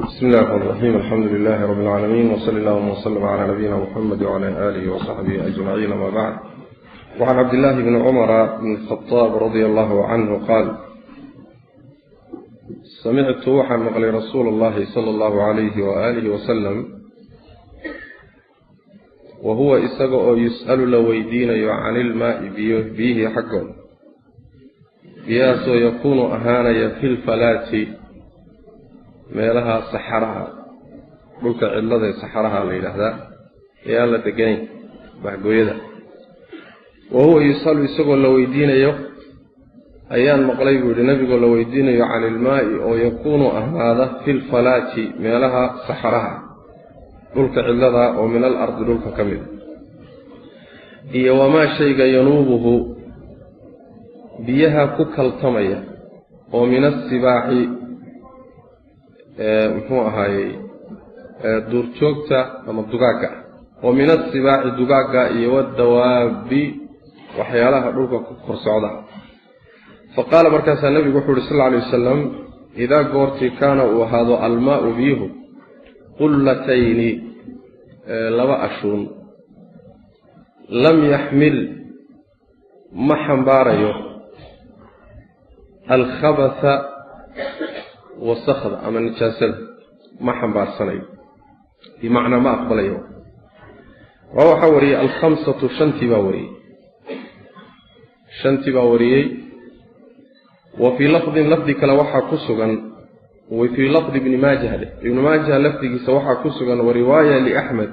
بسم الله الرحمن الرحيم الحمد لله رب العالمين وصلى الله وسلم على نبينا محمد وعلى آله وصحبه أجمعين ما بعد وعن عبد الله بن عمر بن الخطاب رضي الله عنه قال سمعت وحن مقلي رسول الله صلى الله عليه وآله وسلم وهو إساقه يسأل لويدين عن الماء به حقه بياسو يكون أهانيا في الفلاتي meelaha saxaraha dhulka cidlada ee saxaraha la yidhaahdaa ee aan la deganayn bahgooyada wa huwa yusalu isagoo la weydiinayo ayaan maqlay buu yihi nabigoo la weydiinayo can ilmaa'i oo yakuunu ahaada fi lfalaati meelaha saxaraha dhulka cidlada oo min al ardi dhulka ka mid. Iyo wamaa shayga yanuubuhu biyaha ku kaltamaya oo min asibaaxi muxuu ahaayey duurjoogta ama dugaagga. Oo min asibaaci dugaagga iyo wadawaabi waxyaalaha dhulka ku kor socda. Fa qaala markaasaa nebigu wuxuu uhi sal lla alay wasalam idaa goortii kaana uu ahaado almaau biyuhu qullatayni laba ashuun. Lam yaxmil ma xambaarayo. Alkhabasa wasakda ama nijaasada ma xambaarsanayo. Bimacnaa ma aqbalayo. Waa waxaa wariyey alkhamsatu shantii baa wariyey shantii baa wariyey wa fii lafdin lafdi kale waxaa ku sugan wa fii lafdi ibni maajah leh ibni maajah lafdigiisa waxaa ku sugan wa riwaaya liaxmed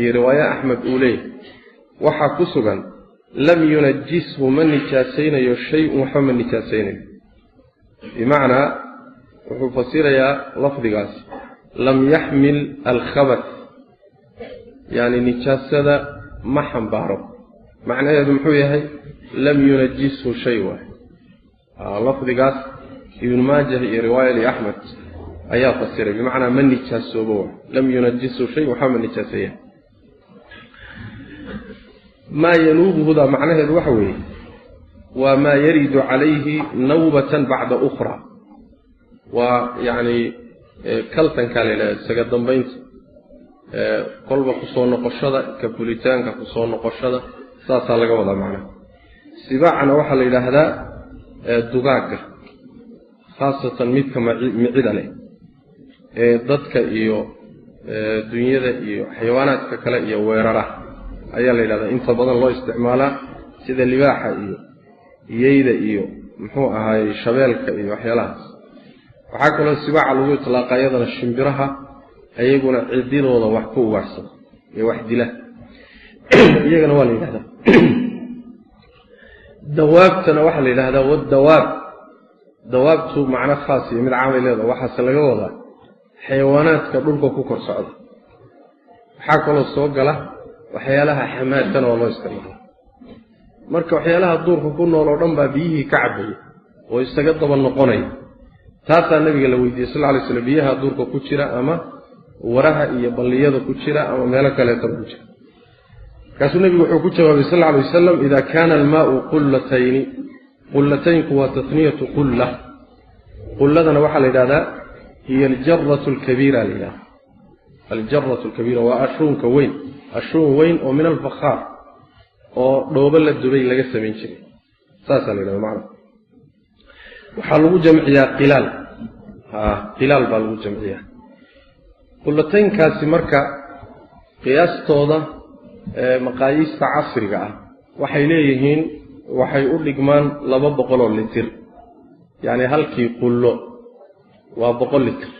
iyo riwaaya axmed uu leeyahy waxaa ku sugan lam yunajishu ma nijaasaynayo shay-un waxba ma nijaasaynayo. Bimacnaa wuxuu fasirayaa lafdigaas lam yaxmil alkhabat yacni nijaasada ma xambaaro. Macnaheedu muxuu yahay lam yunajishu shay waay lafdigaas ibnu maajah iyo riwaaya liaxmed ayaa fasiray bimacnaa ma nijaasoobo waay lam yunajishu shay waxba ma nijaaseeya maa yanuubuhuda macnaheedu waxa weeye waa maa yaridu calayhi nawbatan bacda ukhra waa yacni kaltankaa la yidhahda isaga dambaynta. Kolba ku soo noqoshada ka fulitaanka ku soo noqoshada saasaa laga wadaa macnaha. Sibaacana waxaa la yidhaahdaa dugaagga khaasatan midka micida ee dadka iyo dunyada iyo xayawaanaadka kale iyo weerara ayaa la yidhahdaa inta badan loo isticmaalaa sida libaaxa iyo iyeyda iyo muxuu ahaayey shabeelka iyo waxyaalahaas waxaa kaloo sibaaca lagu itlaaqa iyadana shimbiraha ayaguna cididooda wax ku ugaadhsada ee wax dila. Iyagana waa la yidhahdaa. Dawaabtana waxaa la yidhahdaa wadawaab dawaabtu macno khaas iyo mid caamay leedaha waxaase laga wadaa xayawaanaadka dhulka ku kor socda. Waxaa kaloo soo gala waxyaalaha xamaadkana waa loo isticmaala marka waxyaalaha duurka ku nool oo dhan baa biyihii ka cabaya oo isaga daba noqonaya taasaa nabiga la weydiiyey sal lay slam biyaha duurka ku jira ama waraha iyo balliyada ku jira ama meelo kaleetaba ku jira. Markaasuu nebigu wuxuu ku jawaabay sal lay wasalam ida kaana almaau qullatayni qullataynku waa tasniyatu qulla. Qulladana waxaa la yidhahdaa hiya aljaratu lkabiira la yidhahda aljaratu lkabiira waa ashuunka weyn ashuun weyn oo min alfakhaar oo dhoobo la dubay laga samayn jiray. Saasaa la yidhahda macna waxaa lagu jamciyaa qilaal. Qilaal baa lagu jamciyaa. Qullataynkaasi marka qiyaastooda maqaayiista casriga ah waxay leeyihiin waxay u dhigmaan laba boqoloo litir. Yacni halkii qullo waa boqol litir.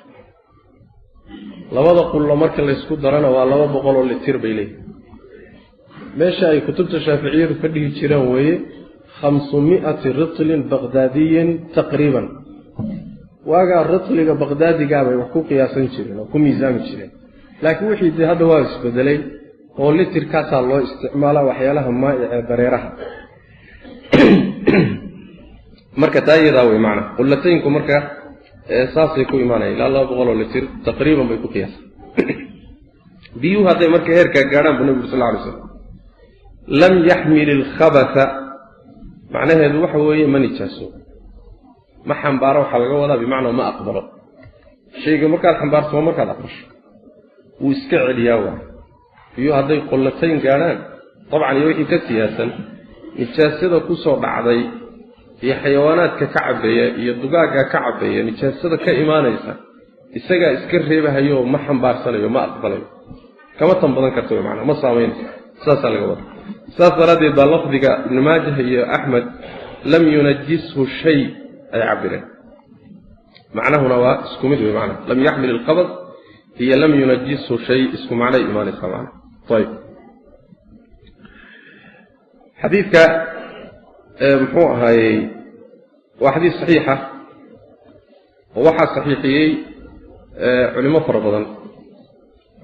Labada qullo marka laysku darana waa laba boqoloo litir bay leeyihiin. Meesha ay kutubta shaaficiyadu ka dhihi jireen weeye khamsu mi'ati ritlin baqdaadiyin taqriiban waagaa ritliga baqdaadigaabay wax ku qiyaasan jireen oo ku miisaami jireen laakiin wixii dee hadda waa isbedelay oo litirkaasaa loo isticmaalaa waxyaalaha maaicee dareeraha marka taa iyadaa wey macana qullataynku marka saasay ku imaanaya ilaa laba boqol oo litir taqriiban bay ku qiyaasa biyuhu hadday marka heerkaa gaadhaan buu nabigu sal alay slam lam yaxmil ilkhabata macnaheedu waxa weeye ma nijaaso. Ma xambaaro waxaa laga wadaa bimacnaa ma aqbalo. Shayga markaad xambaarto markaad aqbasho. Wuu iska celiyaa waay biyuhu hadday qullatayn gaadhaan dabcan iyo wixii ka siyaasan nijaasada ku soo dhacday iyo xayawaanaadka ka cabbeeya iyo dugaagga ka cabbeeya nijaasada ka imaanaysa isagaa iska reebahayo ma xambaarsanayo ma aqbalayo. Kama tan badan karta manaa ma saamaynayso saasaa laga wada saas daraaddeed baa lafdiga ibnu maajah iyo axmed lam yunajishu shay ay cabireen macnahuna waa isku mid wey manaa lam yaxmil ilqabad iyo lam yunajishu shay isku macnay imaanaysaa mana ayb xadiidka muxuu ahaayey waa xadiis saxiixa oo waxaa saxiixiyey culimo fara badan.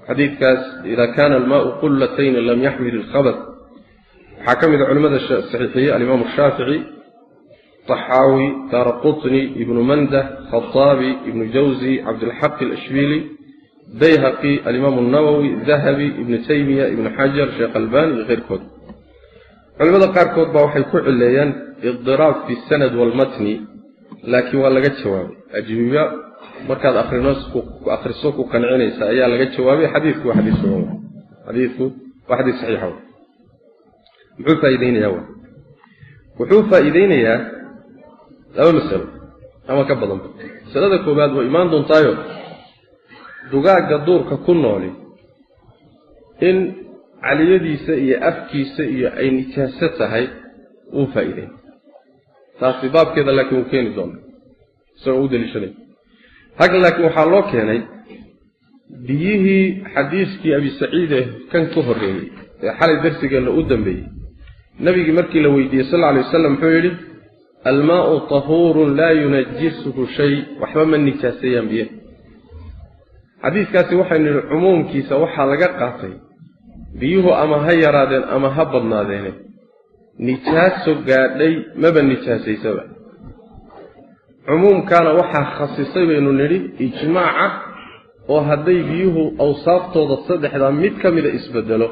Xadiidkaas ida kana almaau qullatayni lam yaxmil ilkhabad waxaa ka mid a culimmada saxiixiye alimaamu shaafici taxaawi daara ibnu mandah khataabi ibnu jawzi cabdilxaq alashbili bayhaqi alimaamu nawowi dahabi ibnu taymiya ibnu xajar sheekh albani iyo keyrkood. Culimada qaarkood baa waxay ku cileeyaan iqdiraab fi sanad walmatni laakiin waa laga jawaabay. Ajwiba markaad akriso ku qancinaysa ayaa laga jawaabay. Xadiiku waa xadiis xadiidku waa xadiis saxiixa muxuu faa'iideynayaa wuxuu faa'iideynayaa laba masalo ama ka badanba masalada koowaad waa imaan doontaayo dugaagga duurka ku nooli in caliyadiisa iyo afkiisa iyo ay nijaaso tahay wuu faa'iideyn taasi baabkeeda laakiin wuu keeni doona isagoo u daliishanay hag laakiin waxaa loo keenay biyihii xadiiskii abi saciid ee kan ka horreeyey ee xalay darsigeenna u dambeeyey nabigii markii la weydiiyey sal alay wasalam muxuu yidhi almaau tahuurun laa yunajisuhu shay. Waxba ma nijaaseeyaan biyaha xadiiskaasi waxaynu yidhi cumuumkiisa waxaa laga qaatay. Biyuhu ama ha yaraadeen ama ha badnaadeene nijaaso gaadhay maba nijaasaysaba cumuumkaana waxaa khasisay baynu nidhi ijmaaca oo hadday biyuhu awsaaftooda saddexdaa mid ka mida isbedelo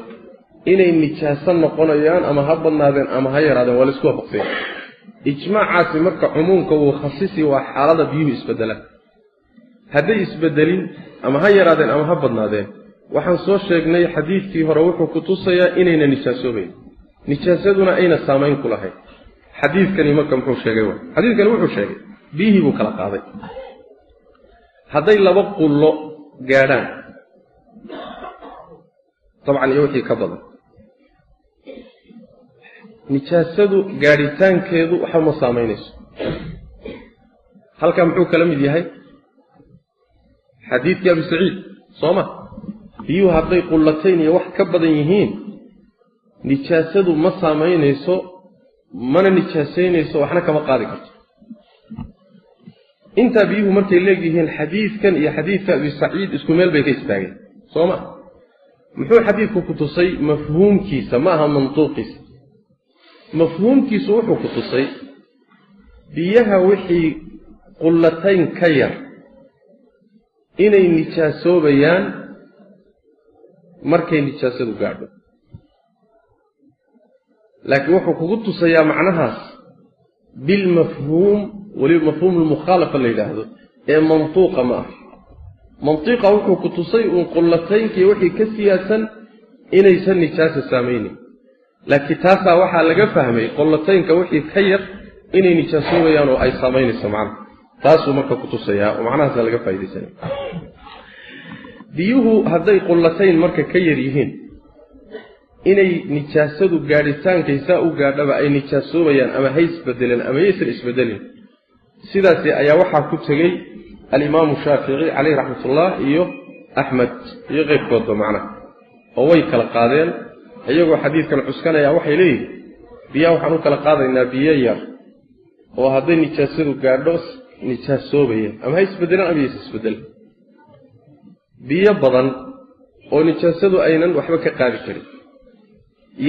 inay nijaaso noqonayaan ama ha badnaadeen ama ha yaraadeen waa la isku waafaqsanya ijmaacaasi marka cumuumka wuu khasisi waa xaalada biyuhu isbedelaan. Hadday isbedelin ama ha yaraadeen ama ha badnaadeen. Waxaan soo sheegnay xadiidkii hore wuxuu ku tusayaa inayna nijaasoobayn nijaasaduna ayna saamayn ku lahayn. Xadiidkani marka muxuu sheegay xadiidkani wuxuu sheegay biyihii buu kala qaaday. Hadday laba qullo gaadhaan dabcan iyo wixii ka badan nijaasadu gaadhitaankeedu waxba ma saamaynayso halkaa muxuu kala mid yahay? Xadiidkii abi saciid soo ma? Biyuhu hadday qullatayn iyo wax ka badan yihiin nijaasadu ma saamaynayso mana nijaasaynayso waxna kama qaadi karto. Intaa biyuhu markay leegyihiin xadiidkan iyo xadiidka abi saciid isku meel bay ka istaageen. Soo ma? Muxuu xadiidku ku tusay mafhuumkiisa ma aha mantuuqiisa mafhuumkiisu wuxuu ku tusay biyaha wixii qullatayn ka yar inay nijaasoobayaan markay nijaasadu gaadho. Laakiin wuxuu kugu tusayaa macnahaas bilmafhuum weliba mafhuum lmukhaalafa la yidhaahdo ee mantuuqa ma ah mantiiqa wuxuu ku tusay uun qullataynkiiyo wixii ka siyaasan inaysan nijaasa saamaynin laakiin taasaa waxaa laga fahmay qullataynka wixii ka yar inay nijaasoobayaan oo ay saamaynayso macnaha taasuu marka ku tusayaa oo macnahaasa laga faaidaysanay biyuhu hadday qullatayn marka ka yar yihiin inay nijaasadu gaadhitaankaysaa u gaadhaba ay nijaasoobayaan ama hay isbedeleen ama yaysan isbedelin sidaasi ayaa waxaa ku tegey alimaamu shaafici caleyh raxmatullah iyo axmed iyo keyrkoodba macnaha oo way kala qaadeen iyagoo xadiidkan cuskanaya waxay leeyihiin biyaha waxaan u kala qaadaynaa biyo yar oo hadday nijaasadu gaadho nijaasoobaya ama ha isbedelaan ama yaysa isbedelen biyo badan oo nijaasadu aynan waxba ka qaadi karin.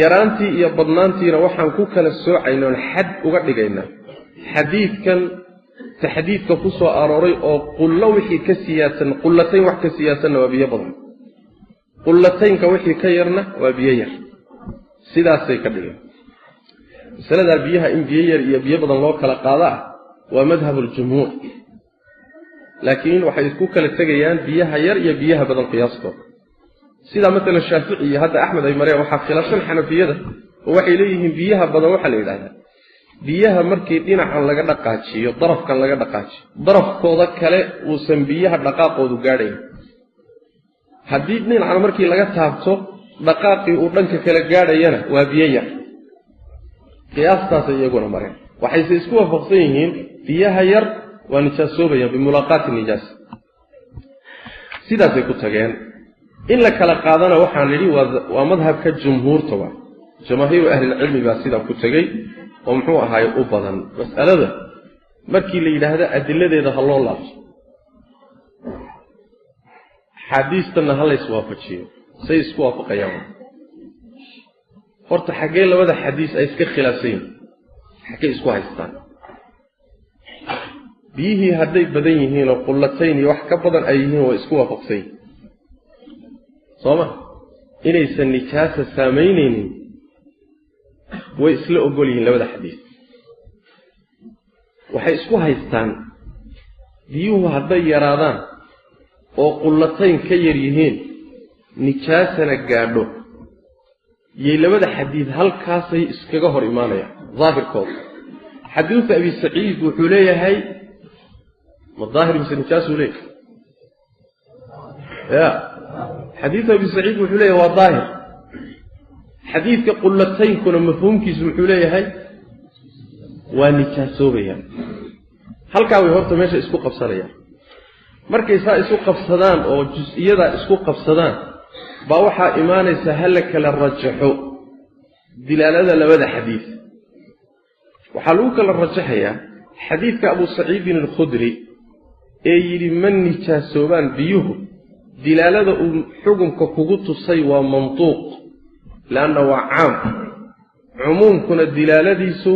Yaraantii iyo badnaantiina waxaan ku kala soocaynoon xad uga dhigaynaa. Xadiidkan taxdiidka ku soo arooray oo qullo wixii ka siyaasan qullatayn wax ka siyaasanna waa biyo badan. Qullataynka wixii ka yarna waa biyo yar sidaasay ka dhigeen. Masaladaa biyaha in biyo yar iyo biyo badan loo kala qaado ah waa madhab aljumhuur laakiin waxay isku kala tegayaan biyaha yar iyo biyaha badan qiyaastooda sidaa maalan shaafici iyo hadda axmed ay mareen waxaa khilaafsan xanafiyada oo waxay leeyihiin biyaha badan waxaa la yidhahdaa. Biyaha markii dhinacan laga dhaqaajiyo darafkan laga dhaqaajiyo darafkooda kale uusan biyaha dhaqaaqoodu gaadhayn. Haddii dhinacan markii laga taabto dhaqaaqii uu dhanka kale gaadhayana waa biyo yar qiyaastaasay iyaguna mareen waxayse isku waafaqsan yihiin biyaha yar waa nijaasoobayaan bimulaaqaati nijaas. Sidaasay ku tageen in la kala qaadana waxaan nidhi waa madhabka jumhuurta waa. Jamaahiiru ahlilcilmi baa sidaa ku tegey oo muxuu ahaay u badan mas'alada. Markii la yidhaahdo adiladeeda ha loo laabto. Axaadiistanna ha lays waafajiyo say isku waafaqayaan horta xaggee labada xadiis ay iska khilaafsan yihiin xaggey isku haystaan. Biyihii hadday badan yihiin oo qullatayn iyo wax ka badan ay yihiin way isku waafaqsan yihiin soo ma? Inaysan nijaasa saamaynaynin way isla ogol yihiin labada xadiis. Waxay isku haystaan biyuhu hadday yaraadaan oo qullatayn ka yar yihiin nijaasana gaadho. Yay labada xadiid halkaasay iskaga hor imaanayaan daahirkooda xadiidu abi saciid wuxuu leeyahay ma daahir mise nijaasuu leeyahay? Ya. Xadiidu abi saciid wuxuu leeyahay waa daahir. Xadiidka qullataynkuna mafhuumkiisu muxuu leeyahay waa nijaasoobayaan halkaa way horta meesha isku qabsanayaan. Markay saa isu qabsadaan oo jus-iyadaa isku qabsadaan baa waxaa imaanaysa ha la kala rajaxo dilaalada labada xadiid waxaa lagu kala rajaxayaa xadiidka abu saciidin alkhudri ee yidhi ma nijaasoobaan biyuhu dilaalada uu xukunka kugu tusay waa mantuuq leanna waa caam. Cumuumkuna dilaaladiisu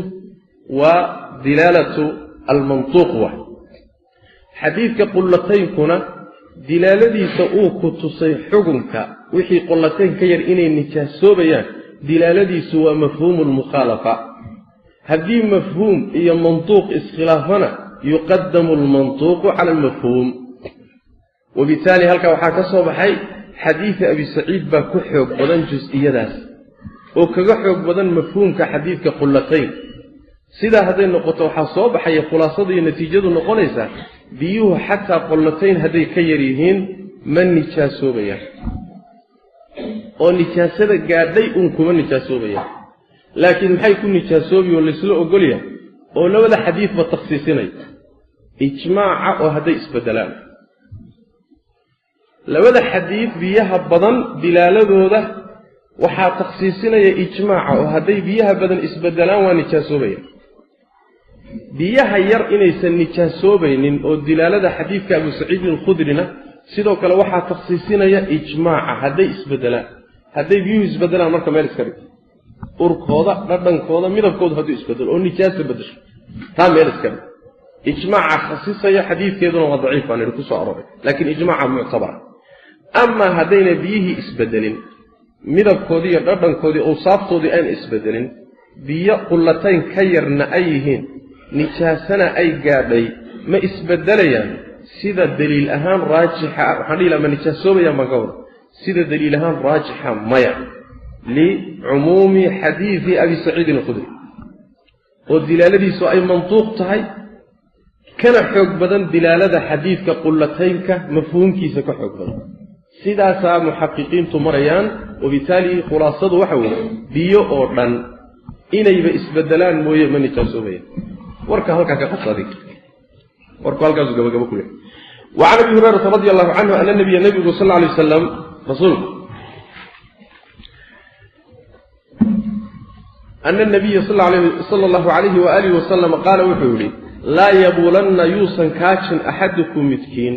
waa dilaalatu almantuuq wa. Xadiidka qullataynkuna dilaaladiisa uu ku tusay xukunka wixii qullatayn ka yar inay nijaasoobayaan dilaaladiisu waa mafhuumu lmukhaalafa haddii mafhuum iyo mantuuq iskhilaafana yuqadamu almantuuqu cala almafhuum. Wabitaali halkaa waxaa ka soo baxay xadiida abi saciid baa ku xoog badan jus-iyadaas oo kaga xoog badan mafhuumka xadiidka qullatayn sidaa hadday noqoto waxaa soo baxaya khulaasada iyo natiijadu noqonaysaa biyuhu xataa qullatayn hadday ka yar yihiin ma nijaasoobayaan oo nijaasada gaadhay uun kuma nijaasoobayaan laakiin maxay ku nijaasoobi oo laysla ogolya oo labada xadiidba takhsiisinaya ijmaaca oo hadday isbedelaan labada xadiid biyaha badan dilaaladooda waxaa takhsiisinaya ijmaaca oo hadday biyaha badan isbedelaan waa nijaasoobaya. Biyaha yar inaysan nijaasoobaynin oo dilaalada xadiidka abu saciidin alkhudrina sidoo kale waxaa takhsiisinaya ijmaaca hadday isbedelaan hadday biyuhu isbedelaan marka meel iska dhig. Urkooda dhadhankooda midabkooda hadduu isbedelo oo nijaasa bedesho taa meel iska dhig. Ijmaaca khasisaya xadiidkeeduna waa daciif baan idhi ku soo arooray. Laakiin ijmaaca muctabara amaa haddayna biyihii isbedelin midabkoodii iyo dhadhankoodii awsaaftoodii aan isbedelin biyo qullatayn ka yarna ay yihiin nijaasana ay gaadhay ma isbedelayaan sida daliil ahaan raajixa waxaan dhihi laha ma nijaasoobayaan baan ka wada sida daliil ahaan raajixa maya licumuumi xadiidi abi saciidin alkhudri oo dilaaladiisu ay mantuuq tahay kana xoog badan dilaalada xadiidka qullataynka mafhuumkiisa ka xoog badan. Sidaasaa muxaqiqiintu marayaan wabitaali khulaasadu waxa weeye biyo oo dhan inayba isbedelaan mooye ma nijaasoobayaan warka halkaa ka qabsa adig warku halkaasu gabagabo ku leh. Wacan abi hurayrata radi allahu canhu ana nabiya nabigu sal lla alay wasalam rasuulku ana nabiya sala allahu calayhi waaalih wasalam qaala wuxuu yidhi laa yabuulanna yuusan kaajin axadukum midkiin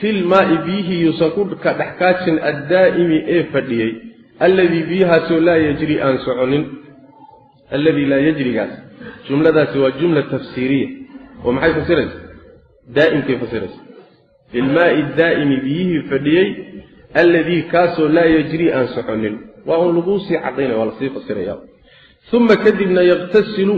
filmaa'i biyihii yuusan ku dhex kaajin addaa'imi ee fadhiyey alladii biyahaasoo laa yajri aan soconin alladii laa yajrigaas jumladaasi waa jumla tafsiiriya oo maxay fasiraysa daa'imkay fasiraysa filmaa'i daa'imi biyihii fadhiyey alladii kaasoo laa yajri aan soconin. Waa un laguu sii cadaynaya waa la sii fasiraya uma kadibna yaqtasilu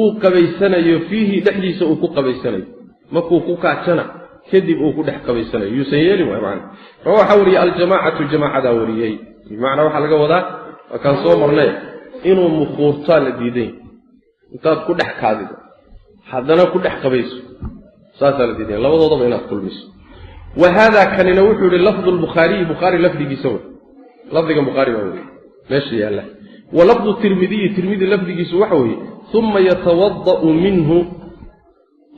uu qabaysanayo fiihi dhexdiisa uu ku qabaysanayo. Markuu ku kaajana kadib uu ku dhex qabaysanayo. Yuusan yeelin macana rawa waxaa wariyey aljamaacatu jamaacadaa wariyey. Bimacnaa waxaa laga wadaa waa kaan soo marnay inuu mukhuurtaa la diiday. Intaad ku dhex kaadido haddana ku dhex qabayso saasaa la diiday. Labadoodaba inaad kulmiso wa haadaa kanina wuxuu yihi lafdu lbukhaariyi bukhaari lafdigiisa wey lafdigan bukhaari baa weriye meesha yaalla wa lafdu tirmidiyi tirmidi lafdigiisu waxa weeye uma yatawada'u minhu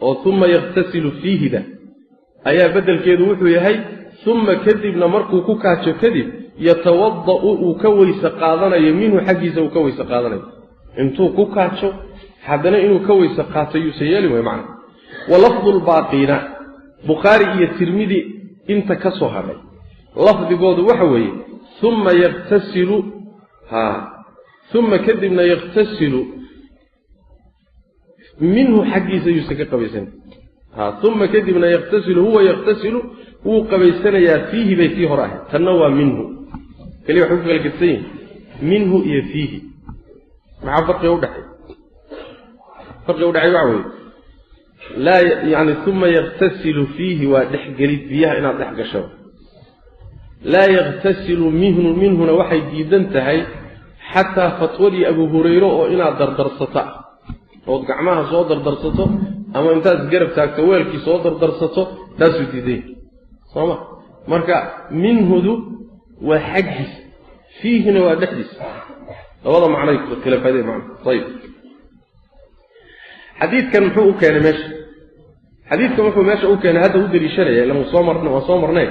oo uma yakhtasilu fiihida ayaa beddelkeedu wuxuu yahay uma kadibna markuu ku kaajo kadib yatawada'u uu ka weyse qaadanayo minhu xaggiisa uu ka weyse qaadanayo intuu ku kaajo haddana inuu ka weyse qaato yuusan yeelin way macna wa lafdu lbaaqiina bukhaari iyo tirmidi inta ka soo hadhay. Lafdigoodu waxa weeye uma yaktasilu ha uma kadibna yaktasilu minhu xaggiisa yuusan ka qabaysan. Ha uma kadibna yaktasilu huwa yaktasilu wuu qabaysanayaa fiihi bay tii hore ahayd. Tanna waa minhu. Keliya waxay ku kala gedsan yihiin minhu iyo fiihi. Maxaa farqiga udhexay farqiga udhexay waxa weeye yani uma yaktasilu fiihi waa dhexgelid biyaha inaad dhex gasho. Laa yaktasilu minhu minhuna waxay diidan tahay xataa fatwadii abu hurayre oo inaad dardarsata ood gacmaha soo dardarsato ama intaad garab taagto weelkii soo dardarsato taasuu diiday. Sooma marka minhudu waa xaggiis fiihina waa dhexdiis. Labada macnay kala faadeen macna. Ayib xadiidkan muxuu u keenay meesha xadiidkan wuxuu meesha u keenay hadda u deliishanaya ila soo mar waan soo marnay.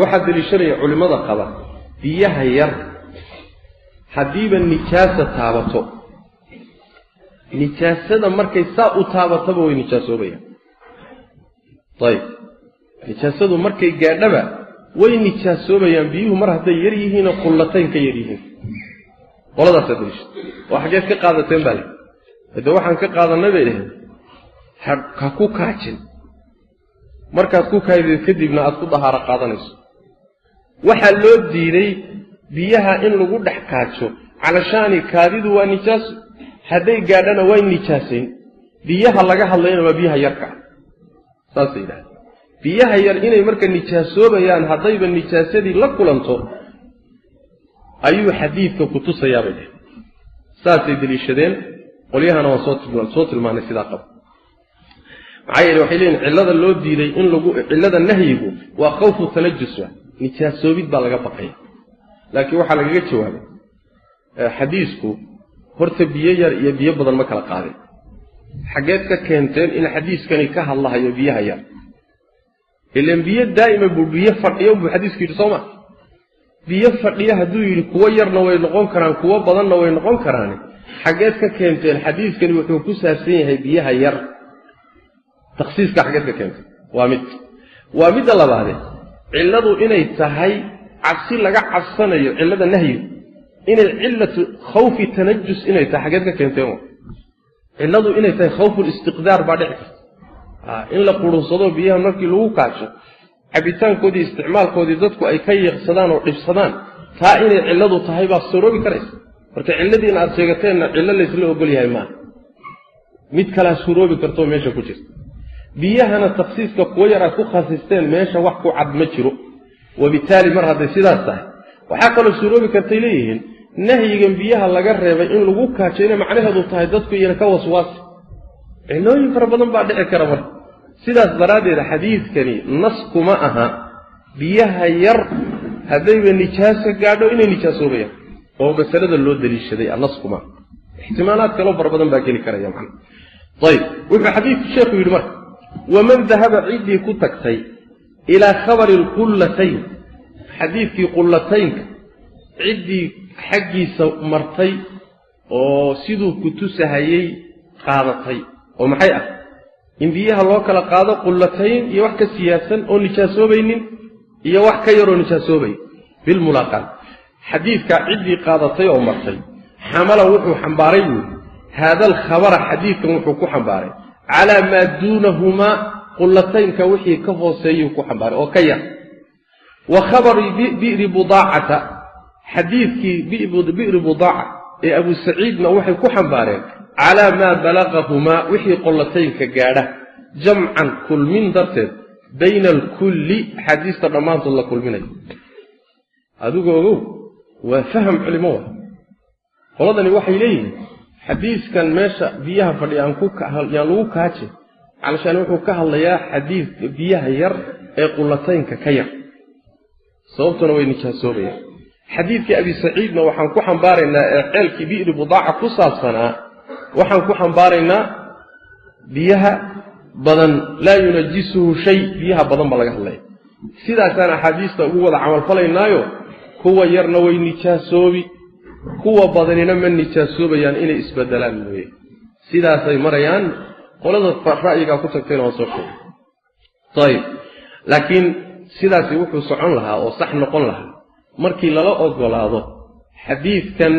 Waxaa deliishanaya culimmada qaba biyaha yar. Haddiiba nijaasa taabato nijaasada markay saa u taabataba way nijaasoobayaan ayib nijaasadu markay gaadhaba way nijaasoobayaan biyuhu mar hadday yar yihiinoo qullatayn ka yar yihiin. Qoladaasaa deliisha oo xaggeed ka qaadateen baa le hade waxaan ka qaadanay bay dhaheen ha ku kaajin markaad ku kaadid kadibna aad ku dahaaro qaadanayso. Waxaa loo diiday biyaha in lagu dhex kaajo. Calashaani kaadidu waa nijaaso hadday gaadhana way nijaasayn biyaha laga hadlayana waa biyaha yarka. Ah saasay yidhahdeen biyaha yar inay marka nijaasoobayaan haddayba nijaasadii la kulanto ayuu xadiidka ku tusayaabay saasay deliishadeen. Qolyahana waan soo tilmaanay sidaa qaba maxaa yeele waxay leeyihiin cillada loo diiday in lagu cillada nahyigu waa khawfu tanajus wa nijaasoobid baa laga baqaya. Laakiin waxaa lagaga jawaabay xadiisku horta biyo yar iyo biyo badan ma kala qaadin xaggeed ka keenteen in xadiiskani ka hadlahayo biyaha yar. Ilan biyo daa'ima buu biyo fadhiyo buu xadiisku yidhi soo ma biyo fadhiyo hadduu yidhi kuwo yarna way noqon karaan kuwo badanna way noqon karaane xaggeed ka keenteen xadiiskani wuxuu ku saabsan yahay biyaha yar takhsiiska xaggeed ka keentay waa mid. Waa midda labaade. Cilladu inay tahay cabsi laga cabsanayo cillada nahyigu inay cillatu khawfi tanajus inay tahay xaggeed ka keenteen cilladu inay tahay khawfulistiqdaar baa dhici karta. In la qurunsado biyaha markii lagu kaajo cabitaankoodii isticmaalkoodii dadku ay ka yeeqsadaan oo dhibsadaan taa inay cilladu tahay baa soroobi karaysa. Marka cilladiina aad sheegateenna cillo laysla ogol yahay maaha. Mid kalaa suroobi kartoo meesha ku jirta biyahana takhsiiska kuwo yar aad ku khasisteen meesha wax ku cad ma jiro. Wabitaali mar hadday sidaas tahay. Waxaa kaloo suroobi kartay leeyihiin nahyigan biyaha laga reebay in lagu kaajo inay macnaheedu tahay dadku iyana ka waswaasi. Cillooyin fara badan baa dhici kara marka. Sidaas daraaddeed xadiidkani nas kuma aha biyaha yar haddayba nijaaso gaadho inay nijaasoobayaan oo masalada loo daliishaday nas kuma aha. Ixtimaalaad kaloo fara badan baa geli karaya macna. Ayib. Wuxuu xadiidku sheekhu yidhi marka waman dahaba ciddii ku tagtay ilaa khabari lqullatayn xadiidkii qullataynka ciddii xaggiisa martay oo siduu ku tusahayey qaadatay oo maxay ah in biyaha loo kala qaado qullatayn iyo wax ka siyaadsan oo nijaasoobaynin iyo wax ka yaroo nijaasoobay bilmulaaqaat xadiidkaa ciddii qaadatay oo martay xamala wuxuu xambaaray buuri haada alkhabara xadiidkan wuxuu ku xambaaray calaa maa duunahumaa qullataynka wixii ka hooseeyuu ku xambaaray oo ka yar wa khabari bi'ri budaacata xadiidkii bi'ri budaaca ee abu saciidna waxay ku xambaareen calaa maa balagahumaa wixii qollataynka gaadha jamcan kulmin darteed bayna alkulli axaadiista dhammaantood la kulminayo adigu ogow waa faham culimo qoladani waxay leeyihiin xadiiskan meesha biyaha fadhiya yaan lagu kaaje calashaan wuxuu ka hadlayaa xadiidka biyaha yar ee qullataynka ka yar. Sababtuna way nijaasoobayaan. Xadiidkii abi saciidna waxaan ku xambaaraynaa ee ceelkii bi'ri budaaca ku saabsanaa waxaan ku xambaaraynaa biyaha badan laa yunajisuhu shay biyaha badan baa laga hadlaya. Sidaasaan axaadiista ugu wada camalfalaynaayo kuwa yarna way nijaasoobi kuwa badanina ma nijaasoobayaan inay isbedelaan mooye sidaasay marayaan qolada ra'yigaa ku tagtayna waan soo sheegay. Ayib laakiin sidaasi wuxuu socon lahaa oo sax noqon lahaa. Markii lala ogolaado xadiidkan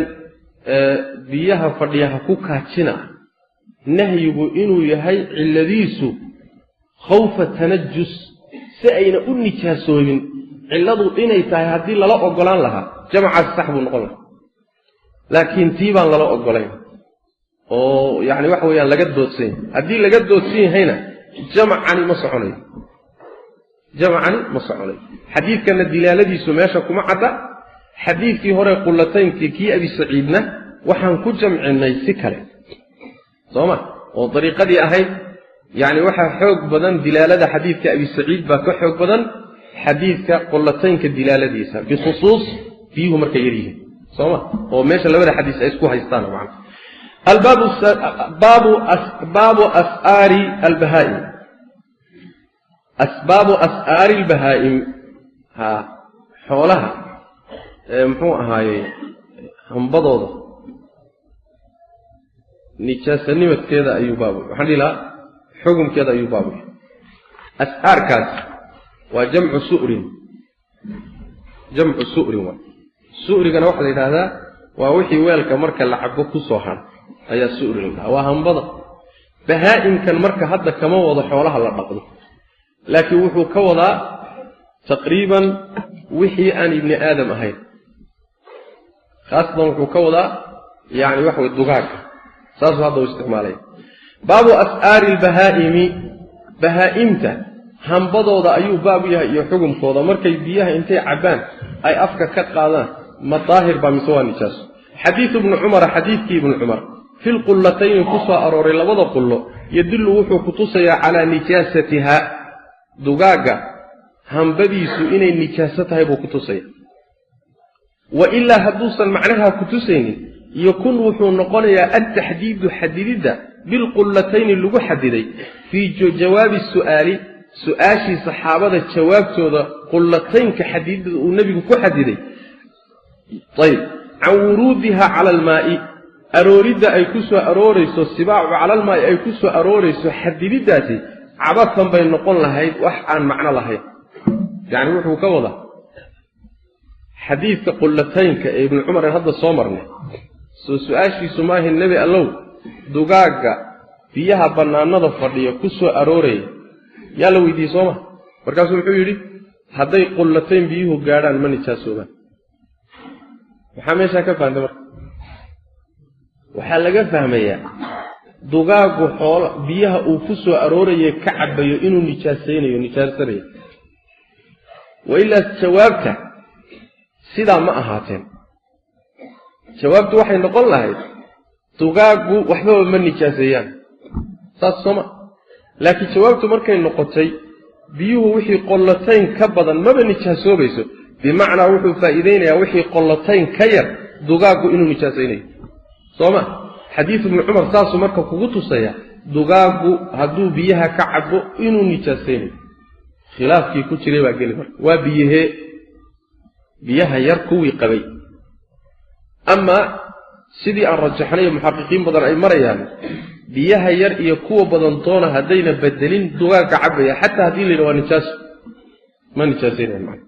biyaha fadhiyaha ku kaajina nahyigu inuu yahay cilladiisu khawfa tanajus si ayna u nijaasoobin cilladu inay tahay haddii lala ogolaan lahaa jamcaasi sax buu noqon lahaa laakiin tii baan lala ogolayn oo yacni waxa weeyaan laga doodsan yahay haddii laga doodsan yahayna jamcani ma soconayo jamcani ma soconayo xadiidkanna dilaaladiisu meesha kuma cadda. Xadiidkii hore qullataynkii kii abi saciidna waxaan ku jamcinay si kale. Soo ma? Oo dariiqadii ahayd yacni waxaa xoog badan dilaalada xadiidka abi saciid baa ka xoog badan xadiidka qullataynka dilaaladiisa. Bikhusuus biyuhu markay yaryihiin soo ma? Oo meesha labada xadiis ay isku haystaan macna. Baabu as'aari albahaa'im asbaabu as'aari albahaa'im ha xoolaha muxuu ahaaye hambadooda nijaasanimadkeeda ayuu baabu waxaan dhihi lahaa xukumkeeda ayuu baabu as'aarkaas waa jamcu su'rin. Jamcu su'rin su'rigana waxaa la yidhaahdaa waa wixii weelka marka la cabo ku soo hadha ayaa su'ri la yidhaha waa hambada. Bahaa'imkan marka hadda kama wado xoolaha la dhaqdo. Laakiin wuxuu ka wadaa taqriiban wixii aan ibni aadam ahayn. Khaasatan wuxuu ka wadaa yani waxa way dugaagga saasuu hadda u isticmaalaya baabu as'aari albahaa'imi bahaa'imta hambadooda ayuu baab u yahay iyo xukumkooda markay biyaha intay cabbaan ay afka ka qaadaan ma daahir baa mise waa nijaaso xadiidu ibni cumara xadiidkii ibni cumar. Fi lqullatayni ku soo arooray labada qullo yadullu wuxuu ku tusayaa calaa nijaasatiha dugaagga hambadiisu inay nijaaso tahay buu ku tusaya wa ilaa hadduusan macnaha ku tusaynin yakun wuxuu noqonayaa altaxdiidu xadididda bilqullatayni lagu xadiday fii jawaabi su'aali su'aashii saxaabada jawaabtooda qullataynka xadidida uu nebigu ku xadiday ayb can wuruudiha cala almaa'i arooridda ay ku soo aroorayso sibaacu cala almaa'i ay ku soo aroorayso xadididdaasi cabatan bay noqon lahayd wax aan macno lahayn. Yacni wuxuu ka wadaa xadiidka qullataynka ee ibnu cumar aan hadda soo marnay. Soo su'aashiisu maaha nebi allow dugaagga biyaha bannaanada fadhiya ku soo arooraya. Yaa la weydiiyey soo ma? Markaasuu wuxuu yidhi hadday qullatayn biyuhu gaadhaan ma nijaasoobaan maxaa meeshaa ka fahamtay marka. Waxaa laga fahmayaa dugaaggu xoola biyaha uu ku soo arooraye ka cabayo inuu nijaasaynayo nijaasanayo. Wa ilaa jawaabta sidaa ma ahaateen. Jawaabtu waxay noqon lahayd dugaaggu waxbaba ma nijaaseeyaan saas sooma laakiin jawaabtu markay noqotay biyuhu wixii qollatayn ka badan maba nijaasoobayso bimacnaa wuxuu faa'iideynayaa wixii qollatayn ka yar dugaaggu inuu nijaasaynayo. Soo ma? Xadiidu ibnu cumar saasuu marka kugu tusaya dugaaggu hadduu biyaha ka cabo inuu nijaasaynayo. Khilaafkii ku jiray baa geli marka. Waa biyahee biyaha yar kuwii qabay. Amaa sidii aan rajaxnay muxaqiqiin badan ay marayaan biyaha yar iyo kuwa badan doona haddayna bedelin dugaagga cabaya xataa haddii la yidha waa nijaaso ma nijaasaynaya macana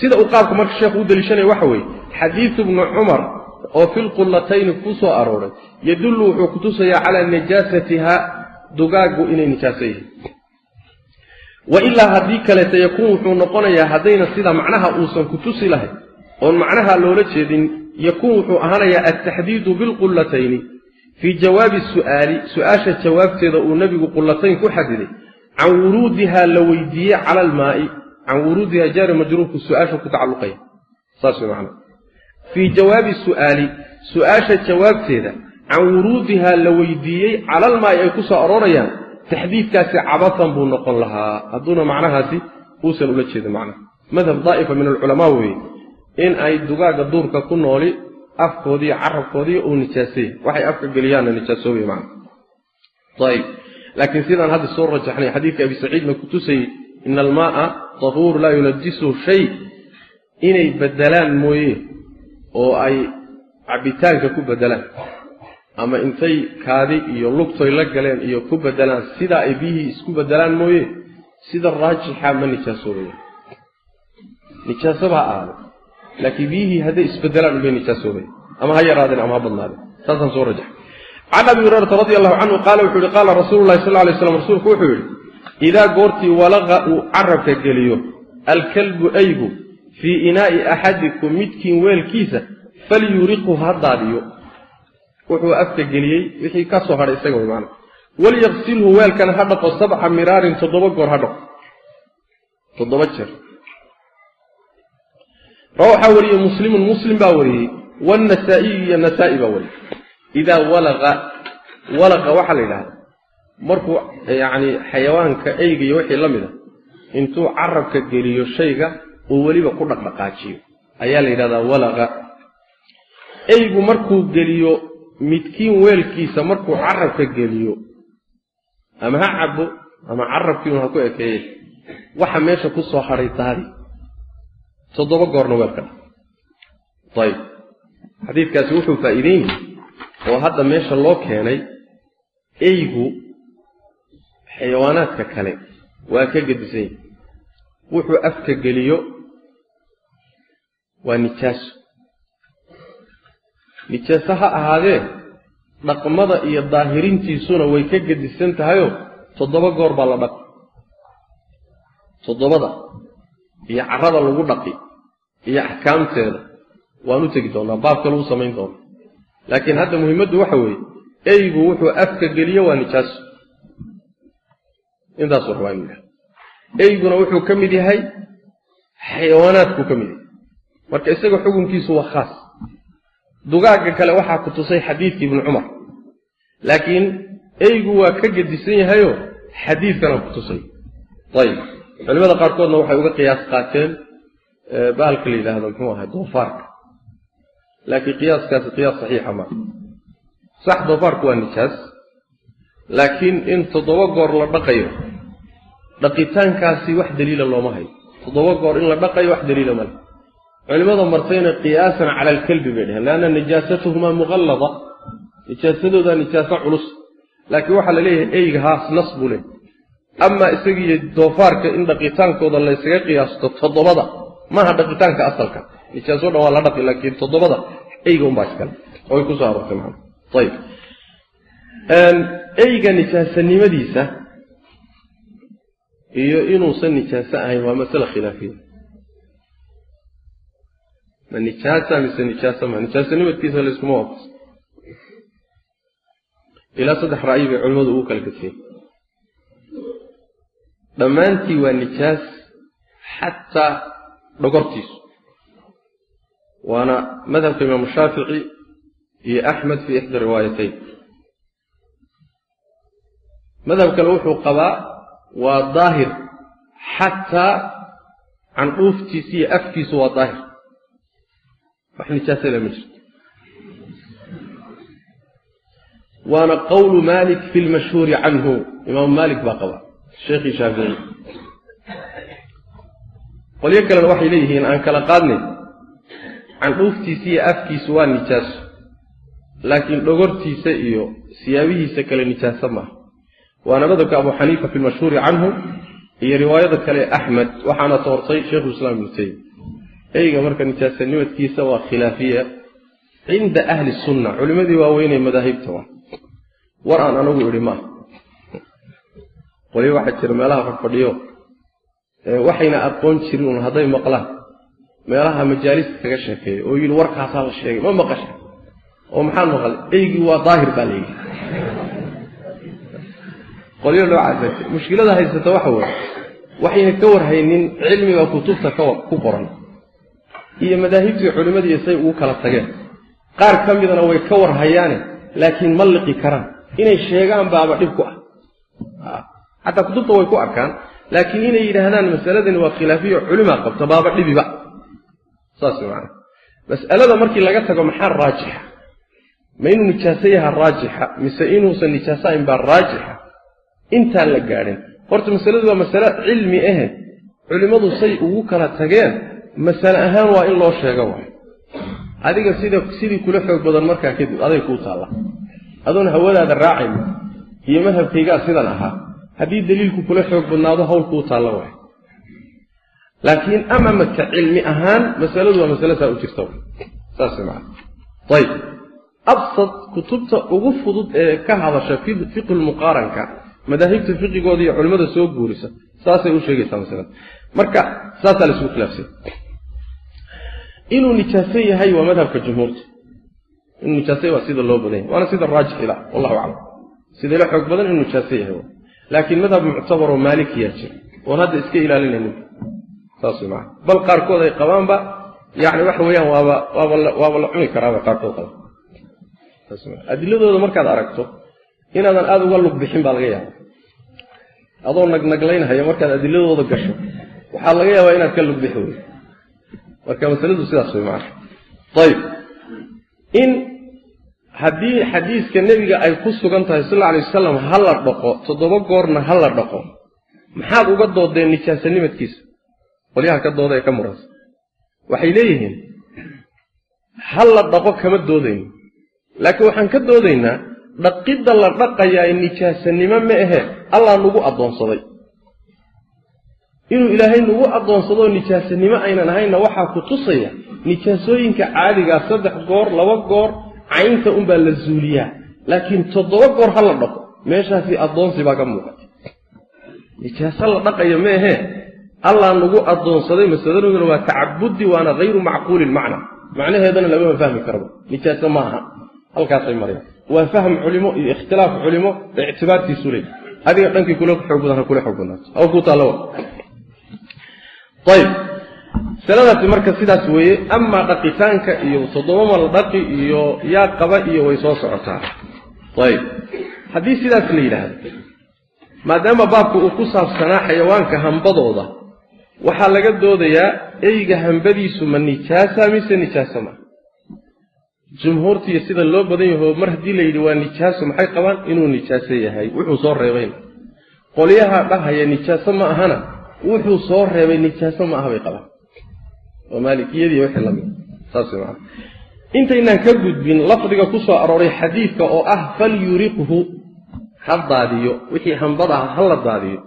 sida uu qaabka marka sheekhu u daliishanaya waxa weeye xadiidu bnu cumar oo fi lqullatayni ku soo arooray yadullu wuxuu kutusayaa calaa najaasatiha dugaaggu inay nijaaso yihiin. Wa ilaa haddii kaleeta yakuun wuxuu noqonayaa haddayna sida macnaha uusan kutusi lahayn oon macnaha loola jeedin yakuun wuxuu ahaanayaa altaxdiidu bilqullatayni fii jawaabi su'aali su'aasha jawaabteeda uu nebigu qullatayn ku xadiday can wuruudiha la weydiiyey cala almaa'i can wuruudiha jaari majruurku su'aasha ku tacalluqaya saas macnaa fii jawaabi su'aali su'aasha jawaabteeda can wuruudiha la weydiiyey calalmaa'i ay ku soo aroorayaan taxdiidkaasi cabasan buu noqon lahaa hadduuna macnahaasi uusan ula jeedin macnaha madhab daa'ifa min alculamaa weeye in ay dugaagga duurka ku nooli afkoodiiyo carabkoodiiyo uu nijaasay waxay afka geliyaanna nijaasoobay macna ayib laakiin sidaan hadda soo rajaxnay xadiidka abi saciidna ku tusayey ina almaaa tahuur laa yunajisuhu shay inay bedelaan mooye oo ay cabitaanka ku bedelaan ama intay kaadi iyo lugtoy la galeen iyo ku bedelaan sidaa ay biyihii isku bedelaan mooye sida raajixa ma nijaasoobaya nijaasaba ha laakiin biyihii hadday isbedelaan unbay nijaasoobaya ama ha yaraadeen ama ha badnaadeen. Saasaan soo rajax can abi hurayrata radi allahu canhu qaala wuxuu yihi qaala rasuulu lahi sal lay slam rasuulku wuxuu yidhi idaa goortii walaqa uu carabka geliyo alkalbu aygu fii inaa'i axadikum midkiin weelkiisa falyuriqhu ha daadiyo wuxuu afka geliyey wixii ka soo hadhay isaga maana walyaqsilhu weelkana ha dhaqo sabca miraarin toddoba goor ha dhaqo toddoba jeer waxaa wariyey muslimun muslim baa wariyey wannasaa'iyu iyo nasaa'i baa wariyey idaa walaqa walaqa waxaa la yidhahda markuu yacni xayawaanka eyga iyo wixii la mid a intuu carabka geliyo shayga uu weliba ku dhaqdhaqaajiyo. Ayaa la yidhahdaa walaqa. Eygu markuu geliyo midkiin weelkiisa markuu carabka geliyo ama ha cabo ama carabkiinu ha ku ekeeye waxa meesha ku soo hadhay daadi toddoba goorna weelka dha ayib xadiidkaasi wuxuu faa'iideynaya oo hadda meesha loo keenay eygu xayawaanaadka kale waa ka gedisan yahy wuxuu afka geliyo waa nijaaso nijaaso ha ahaadee dhaqmada iyo daahirintiisuna way ka gedisan tahayoo toddoba goor baa la dhaqi. Toddobada iyo carada lagu dhaqi iyo axkaamteeda waan u tegi doonaa baabka lagu samayn doona laakiin hadda muhimmaddu waxa weeye eygu wuxuu afka geliyo waa nijaaso intaasuu rabaa inu yahay eyguna wuxuu ka mid yahay xayawaanaadkuu ka mid yahay. Marka isaga xukunkiisu waa khaas. Dugaagga kale waxaa ku tusay xadiidkii ibnu cumar. Laakiin eygu waa ka gedisan yahayoo xadiidkana ku tusay. Ayib. Culimada qaarkoodna waxay uga qiyaas qaateen bahalka la yidhaahdo muxuu ahay doofaarka. Laakiin qiyaaskaasi qiyaas saxiixa maa sax doofaarku waa nijaas laakiin in toddoba goor la dhaqayo dhaqitaankaasi wax daliila looma hayo. Toddoba goor in la dhaqayo wax daliila male culimada martayna qiyaasan cala alkalbi bay dheheen leanna nijaasatuhumaa muqallada nijaasadooda nijaaso culus. Laakiin waxaa la leeyahay eyga haas nas buu leeyahy amaa isagiiyo doofaarka in dhaqitaankooda laysaga qiyaasto toddobada maaha dhaqitaanka asalka. Nijaaso dhan waa la dhaqi laakiin toddobada eyga unbaa iskale oy ku soo aroortay maana ayib eyga nijaasanimadiisa iyo inuusan nijaaso ahayn waa masale khilaafiya. Ma nijaasa mise nijaasa ma nijaasanimadkiisa layskuma waafaqsan. Ilaa saddex ra'yi bay culimmadu ugu kala gedsayen dhammaantii waa nijaas xataa dhogortiisu. Waana madhabka imaamu shaafici iyo axmed fii ixda riwaayatayn madhab kale wuxuu qabaa waa daahir xataa candhuuftiisa iyo afkiisu waa daahir. Wax nijaasada ma jirto. Waana qowlu malik fi lmashhuuri canhu. Imaamu malik baa qaba sheekhii shaafici qolyo kalena waxay leeyihiin aan kala qaadnay. Candhuuftiisa iyo afkiisu waa nijaaso laakiin dhogortiisa iyo siyaabihiisa kale nijaaso maaha waana madhabka abu xaniifa fi lmashhuuri canhu iyo riwaayada kale axmed waxaana toortay sheikhulislaam ibnu taymiya. Eyga marka nijaasanimadkiisa waa khilaafiya. Cinda ahli sunna culimmadii waaweynee madaahibta waa. War aan anagu idhi maaha qolyo waxaa jira meelaha fadfadhiyo waxayna aqoon jirin un hadday maqlaan. Meelaha majaalista kaga sheekeeya oo yidhi warkaasaa la sheegay ma maqasha? Oo maxaa maqlay eygii waa daahir baa la qolyo noocaasa mushkilada haysata waxa weeye waxayna ka warhaynin cilmiga kutubta ku qoran. Iyo madaahibtii culimmadii say ugu kala tageen. Qaar ka midana way ka warhayaane laakiin ma liqi karaan. Inay sheegaan baaba dhib ku ah. Xataa kutubta way ku arkaan laakiin inay yidhaahdaan masaladani waa khilaafiyo culimaa qabta baaba dhibiba. Saas maana mas'alada markii laga tago maxaa raajixa? Ma inuu nijaaso yaha raajixa mise inuusan nijaaso baa raajixa intaan la gaadhin. Horta masaladu waa masale cilmi ahe culimmadu say ugu kala tageen masale ahaan waa in loo sheego waay. Adiga sida sidii kula xoog badan markaa kadib aday kuu taalla. Adoon hawadaada raacayna iyo madhabkaygaa sidan ahaa. Haddii daliilku kula xoog badnaado hawl kuu taalla waay. Laakiin ama maka cilmi ahaan masaladu waa masale saa u jirta saas maa ayib absad kutubta ugu fudud ee ka hadasha fiqulmuqaaranka madaahibta fiqigooda iyo culimmada soo guurisa saasay u sheegaysaa masalada. Marka saasaa laisugu khilaafsay inuu nijaaso yahay waa madhabka jumhuurta. Inuu nijaaso yahay waa sida loo badan waana sida raajix wallahu aclam. Sida xoog badan inuu nijaaso yahay laakiin madhab muctabaroo maalikiyaa jira. Oon hadda iska ilaalinaynin saas wey bal qaarkood ay qabaanba yacni waxa weeyaan waaba waaba waaba la cuni karaaba qaarkood qaba. Adiladooda markaad aragto inaadan aada uga lug bixin baa laga yaaba adoo nagnaglaynhaya markaad adiladooda gasho waxaa laga yaabaa inaad ka lug bixi wey marka masaladu sidaas way macana ayib in haddii xadiiska nebiga ay ku sugan tahay sal alla alay wasalam ha la dhaqo toddoba goorna ha la dhaqo maxaad uga doodeen nijaasanimadkiisa qolyaha ka dooda ee ka muransan waxay leeyihiin ha la dhaqo kama doodayno laakiin waxaan ka doodaynaa dhaqidda la dhaqayaa nijaasanimo ma ahe allah nagu addoonsaday. Inuu ilaahay nagu addoonsadoo nijaasanimo aynan ahaynna waxaa ku tusaya nijaasooyinka caadigaa saddex goor laba goor caynta unbaa la zuuliyaa. Laakiin toddoba goor ha la dhaqo meeshaasi addoonsi baa ka muuqata. Nijaaso la dhaqaya ma ahee allah nagu addoonsaday masaladuna waa tacabudi waana hayru macquuli lmacna macnaheedana lagama fahmi karaba. Nijaaso ma aha halkaasay marayaan waa fahm culimo iyo ikhtilaaf culimo ictibaartiisu leey adiga dhankii kula xoog badan kula xoog badnaato aw ku taalla ayib. Masaladaasi marka sidaas weeye amaa dhaqitaanka iyo toddoba mal dhaqi iyo yaa qaba iyo way soo socotaa. Ayib. Haddii sidaas la yidhaahdo maadaama baabku uu ku saabsanaa xayawaanka hambadooda waxaa laga doodayaa eyga hambadiisu ma nijaasa mise nijaasa maa jumhuurtiiyo sida loo badan yaho mar haddii la yidhi waa nijaaso maxay qabaan inuu nijaaso yahay? Wuxuu soo reebayna qolyaha dhahaya nijaaso ma ahana wuxuu soo reebay nijaaso ma aha bay qabaan. Oo maalikiyadii wixii la mid saas maa intaynaan ka gudbin lafdiga ku soo arooray xadiidka oo ah falyuriqhu ha daadiyo. Wixii hambada ah ha la daadiyo.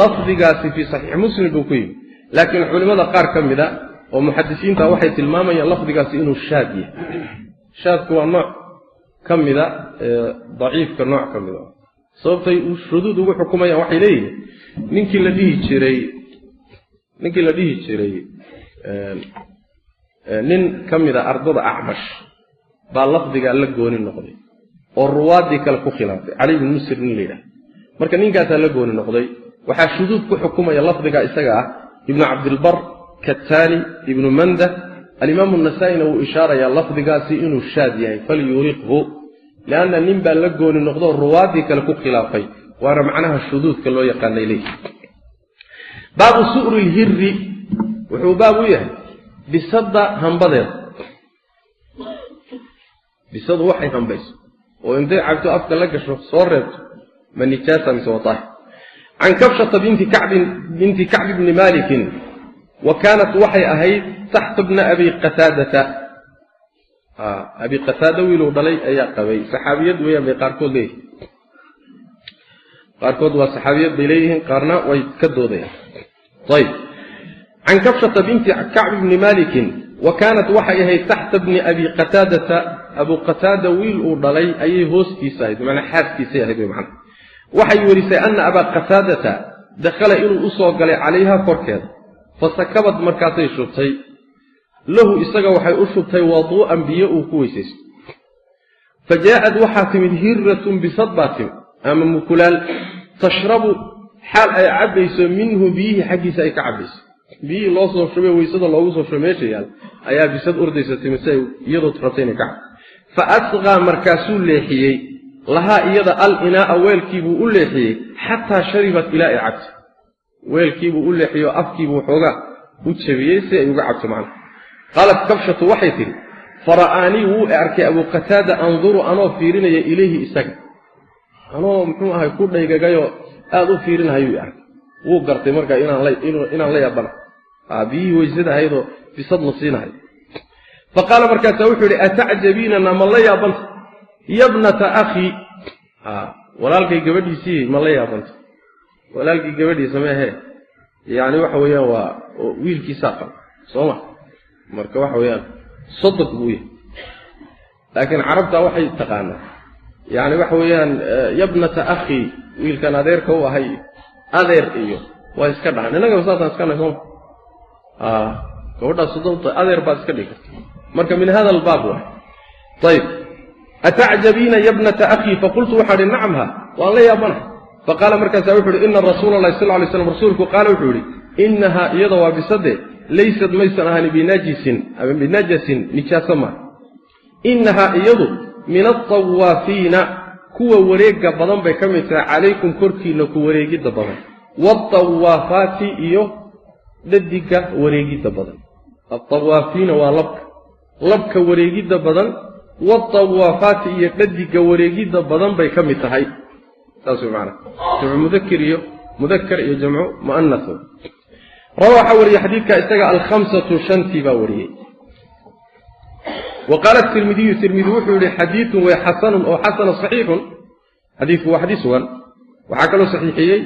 Lafdigaasi fii saxiix muslim buu ku yimi laakiin culimmada qaar ka mida oo muxadisiinta waxay tilmaamayaan lafdigaasi inuu shaad yahay shaadku waa nooc ka mida daciifka nooc ka mida. Sababtay shuduud ugu xukumayaan waxay leeyihiin ninkii la dhihi jiray ninkii la dhihi jiray nin ka mida ardada acmash baa lafdigaa la gooni noqday oo ruwaadii kale ku khilaafay. Cali ibn musir nin la yidhaha marka ninkaasaa la gooni noqday waxaa shuduud ku xukumaya lafdiga isaga ah ibnu cabdilbar kataani ibnu manda alimaamu nasaa-ina wuu ishaarayaa lafdigaasi inuu shaad yahay falyuriqhu lianna nin baa la gooni noqdo ruwaadii kale ku khilaafay waana macnaha shuduudka loo yaqaanay leeyi baabu su'ri lhirri wuxuu baab u yahay bisadda hambadeeda. Bisadu waxay hambayso oo intay cabto afka la gasho soo reebto ma nijaasa mise wataah can kabshata binti kacbin binti kacbi bni malikin wa kaanat waxay ahayd taxta bna abi qataadata. Abi qataada wiiluu dhalay ayaa qabay. Saxaabiyad weeyaan bay qaarkood leeyihiin. Qaarkood waa saxaabiyad bay leeyihiin qaarna way ka doodayaan ayib can kabshata binti kacb bni malikin wa kaanat waxay ahayd taxta bni abi qataadata. Abu qataada wiil uu dhalay ayay hoostiisa ahayd manaa xaaskiisay ahayd wy mana waxay werisay ana abaa qataadata dakhala inuu u soo galay calayha korkeeda fasakabad markaasay shubtay. Lahu isaga waxay u shubtay waduu'an biyo uu ku weysaysto. Fa jaa'ad waxaa timid hirratun bisad baa timid ama mukulaal tashrabu xaal ay cabbayso minhu biyihii xaggiisa ay ka cabbayso. Biyihii loo soo shubay weysada loogu soo shubay meesha yaal ayaa bisad ordaysa timid si ay iyadoo rabtay inay ka cabto fa asqaa markaasuu leexiyey lahaa iyada al inaa'a weelkiibuu u leexiyey xataa sharibat ilaa ay cabto weelkiibuu u leexiyey oo afkiibuu xoogaa u jabiyey si ay uga cabto macna qaalat kabshatu waxay tidhi fara'aanii wuu arkay abuu qataada anduru anoo fiirinaya ilayhi isaga. Anoo muxuu ahay ku dhaygagayoo aada u fiirinahayuu arkay. Wuu gartay markaa inaan la yaabana biyihii weysada ahaydoo bisad siinahay fa qaala markaasaa wuxuu yidhi atacjabiinana ma la yaabanta yabnata akhii walaalkay gabadhiisii ma la yaabanta walaalkii gabadhiisa meehe yani waxa weeyaan waa wiilkiisaa qaba soo ma? Marka waxa weeyaan sodog buu yahay laakiin carabta waxay taqaanaa. Yani waxa weeyaan yabnata akhii wiilkan adeerka u ahay adeer iyo waa iska dhahan innagaba saasaan iska nahay sooma gabadhaas sodogta adeer baad iska dhigi karta marka min hada albaab waay. Ayib atacjabiina yabnata akhii faqultu waxaa ihi nacamha waan la yaabanahay faqaala markaasa wuxu uhi ina rasuula allahi sal lay slam rasuulku qaala wuxuu yihi inahaa iyada waa bisade laysad maysan ahani binajisin ama binajasin nijaaso maa inahaa iyadu min altawaafiina kuwa wareegga badan bay ka mid tahay calaykum korkiina ku wareegidda badan. Waaltawaafaati iyo dhadiga wareegidda badan. Altawaafiina waa labka. Labka wareegidda badan waaltawaafaati iyo dhadiga wareegidda badan bay ka mid tahay saas way maanaa jamcu mudakir iyo mudakar iyo jamcu mu'anas rawa waxaa wariyey xadiidka isaga alkhamsatu shantii baa wariyey. Wa qaala tirmidiyu tirmidi wuxuu yihi xadiidun way xasanun oo xasana saxiixun. Xadiidku waa xadiis sugan. Waxaa kaloo saxiixiyey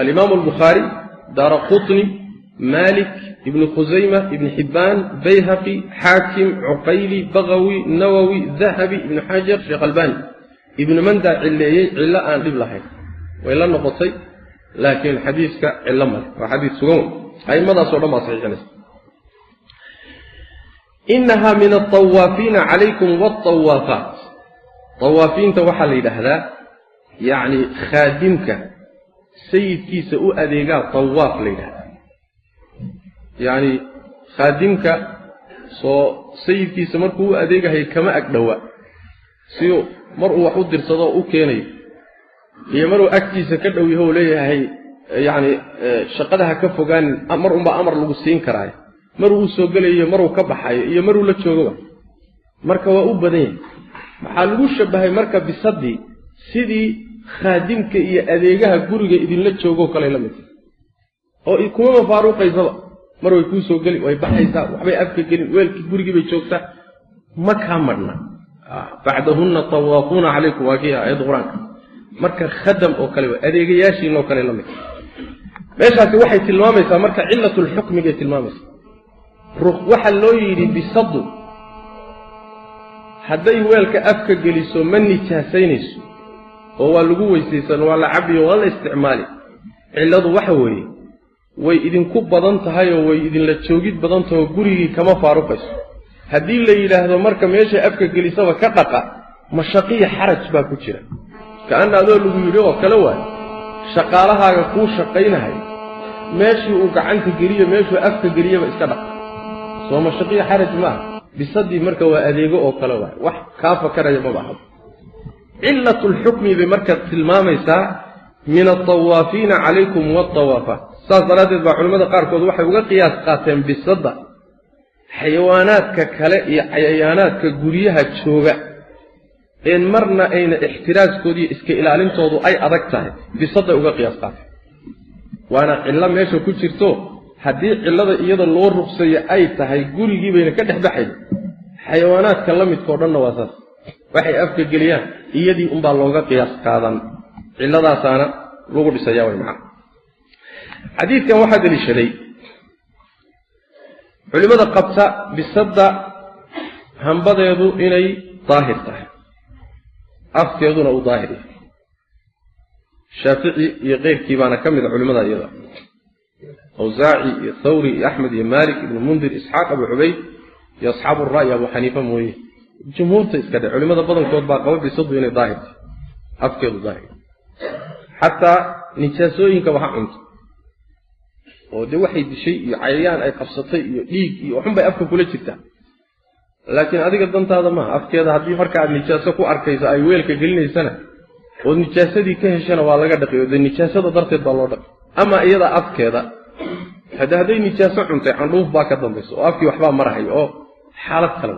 alimaamu albukhaari daara qutni malik ibnu khusayma ibni xibbaan bayhaqi xaakim cuqayli bagawi nawowi dahabi ibnu xajar sheekh albani ibnu mandaa cilleeyey cillo aan dhib lahayn. Way la noqotay laakiin xadiiska cillo male waa xadiis sugan wey aimadaasoo dhan baa saxiixinaysa. Inaha min altawaafiina calaykum waaltawaafaat tawaafiinta waxaa la yidhaahdaa yacni khaadimka sayidkiisa u adeegaa tawaaf la yidhahdaa yacni khaadimka soo sayidkiisa markuu u adeegahay kama agdhowa si mar uu wax u dirsado oo u keenayo iyo maruu agtiisa ka dhow yaho leeyahay yacni shaqadaha ka fogaanin mar unbaa amar lagu siin karaayo maruu u soo gelayo maruu ka baxayo iyo maruu la joogoba. Marka waa u badan yahay. Waxaa lagu shabahay marka bisadii sidii khaadimka iyo adeegaha guriga idinla joogoo kale la midta oo kumama faaruuqaysaba mar way kuu soo geli way baxaysaa waxbay afka gelin weelkii gurigii bay joogtaa. Ma kaa madhna bacdahunna tawaafuuna calaykum waa kii aayadda qur'aanka. Marka khadam oo kale adeegayaashiinoo kale la mid meeshaasi waxay tilmaamaysaa marka cilatulxukmigay tilmaamaysaa. Waxaa loo yidhi bisadu hadday weelka afka geliso ma nijaasaynayso oo waa lagu weysaysan waa la cabiyo waa la isticmaali. Cilladu waxa weeye way idinku badan tahay oo way idinla joogid badan tahay oo gurigii kama faaruqayso haddii la yidhaahdo marka meeshay afka gelisaba ka dhaqa mashaqiya xaraj baa ku jira. Ka-ana adoo lagu yidhi oo kale waay shaqaalahaaga kuu shaqaynahay. Meeshii uu gacanta geliyo meeshuu afka geliyaba iska dhaqa. Soo mashaqiya xaraj maaha. Bisadii marka waa adeego oo kale waay wax kaa fakaraya maba ahab cilatulxukmi bay marka tilmaamaysaa min altawaafiina calaykum waaltawaafaat saas daraaddeed baa culimmada qaarkood waxay uga qiyaas qaateen bisadda xayawaanaadka kale iyo cayayaanaadka guryaha jooga een marna ayna ixtiraaskoodiiyo iska ilaalintoodu ay adag tahay bisadday uga qiyaas qaateen waana cillo meesha ku jirto haddii cillada iyada loo ruqsayo ay tahay gurigii bayna ka dhex baxayn xayawaanaadka la midkao dhanna waa saas. Waxay afka geliyaan iyadii unbaa looga qiyaas qaadan. Cilladaasaana lagu dhisaya way macana xadiidkan waxaa deliishaday culimmada qabta bisadda hambadeedu inay daahir tahay. Afkeeduna uu daahir yahay. Shaafici iyo keyrkii baana ka mid a culimmada iyada. Awsaaci iyo thawri iyo axmed iyo malik ibnu mundir isxaaq abu cubayd iyo asxaabu ra'yi abu xaniifa mooye. Jumhuurta iska dhe culimmada badankood baa qaba bisadu inay daahir tahay. Afkeedu daahir xataa nijaasooyinkaba ha cunto oo dee waxay dishay iyo cayayaan ay qabsatay iyo dhiig iyo waxun bay afka kula jirtaa. Laakiin adiga dantaada maaha afkeeda haddii marka aad nijaaso ku arkayso ay weelka gelinaysana ood nijaasadii ka heshana waa laga dhaqi oo dee nijaasada darteed baa loo dhaqi. Ama iyada afkeeda hade hadday nijaaso cuntay candhuuf baa ka dambayso oo afkii waxbaa marahay oo xaalad kale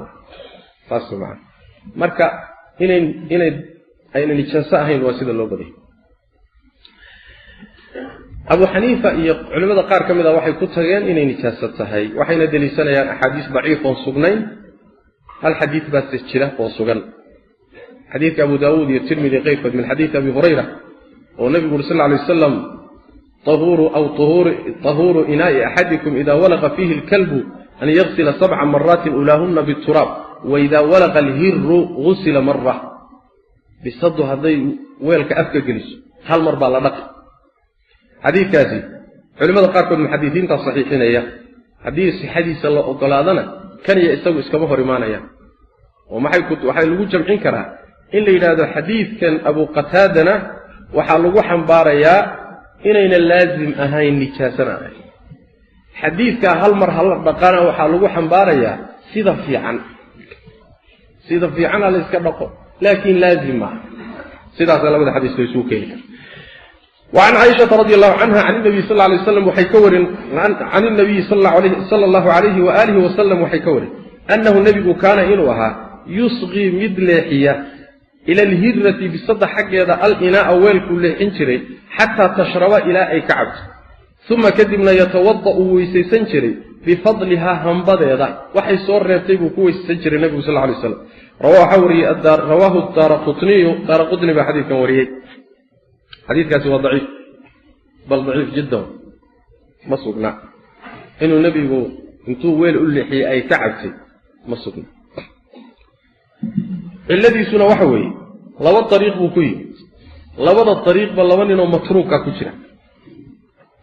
saas marka inay inay ayna nijaaso ahayn waa sida loo badayay abu xaniifa iyo culimmada qaar ka mid a waxay ku tageen inay nijaaso tahay waxayna deliishanayaan axaadiis daciif oon sugnayn. Hal xadiid baase jira oo sugan. Xadiidka abu daawuud iyo tirmidi keyrkood min xadiidi abi hurayra oo nebigu uri sal lay wasalam ahuuru aw tahuuru inaai axadikum ida walaqa fiihi lkalbu an yagsila sabca maraatin ulaahunna bituraab waida walaqa alhiru gusila mara bisadu hadday weelka afka geliso hal mar baa la dhaqi xadiidkaasi. Culimmada qaarkood muxadisiintaa saxiixinaya. Haddii sixadiisa la ogolaadana kaniya isagu iskama hor imaanayaan oo maxay lagu jamcin karaa? In la yidhaahdo xadiidkan abuqataadana waxaa lagu xambaarayaa inayna laasim ahayn nijaasana. Ahayn xadiidkaa hal mar hala dhaqana waxaa lagu xambaarayaa sida fiican. Sida fiicana la iska dhaqo laakiin laasim maaha sidaasa labada xadiiska isugu keeni kara وعن عائشة رضي الله عنها عن النبي صلى الله عليه وسلم وحيكور عن النبي صلى الله عليه, صلى الله عليه وآله وسلم وحيكور أنه النبي كان إنوها يصغي مدلحية إلى الهرة بصد حق هذا الإناء أول كل حنشري حتى تشرب إلى أي كعب ثم كدمنا يتوضأ ويسيسنشري بفضلها همبضة وحي صور ريبتيب وكوي سنشري النبي صلى الله عليه وسلم رواه حوري الدار رواه الدار قطني دار قطني بحديث xadiikaasi waa daciif bal daciif jiddan. Ma sugna. Inuu nebigu intuu weel u leexiyey ay ka cabtay ma sugna. Cilladiisuna waxa weeye laba ariiq buu ku yimi labada ariiqba laba ninoo matruuka ku jira.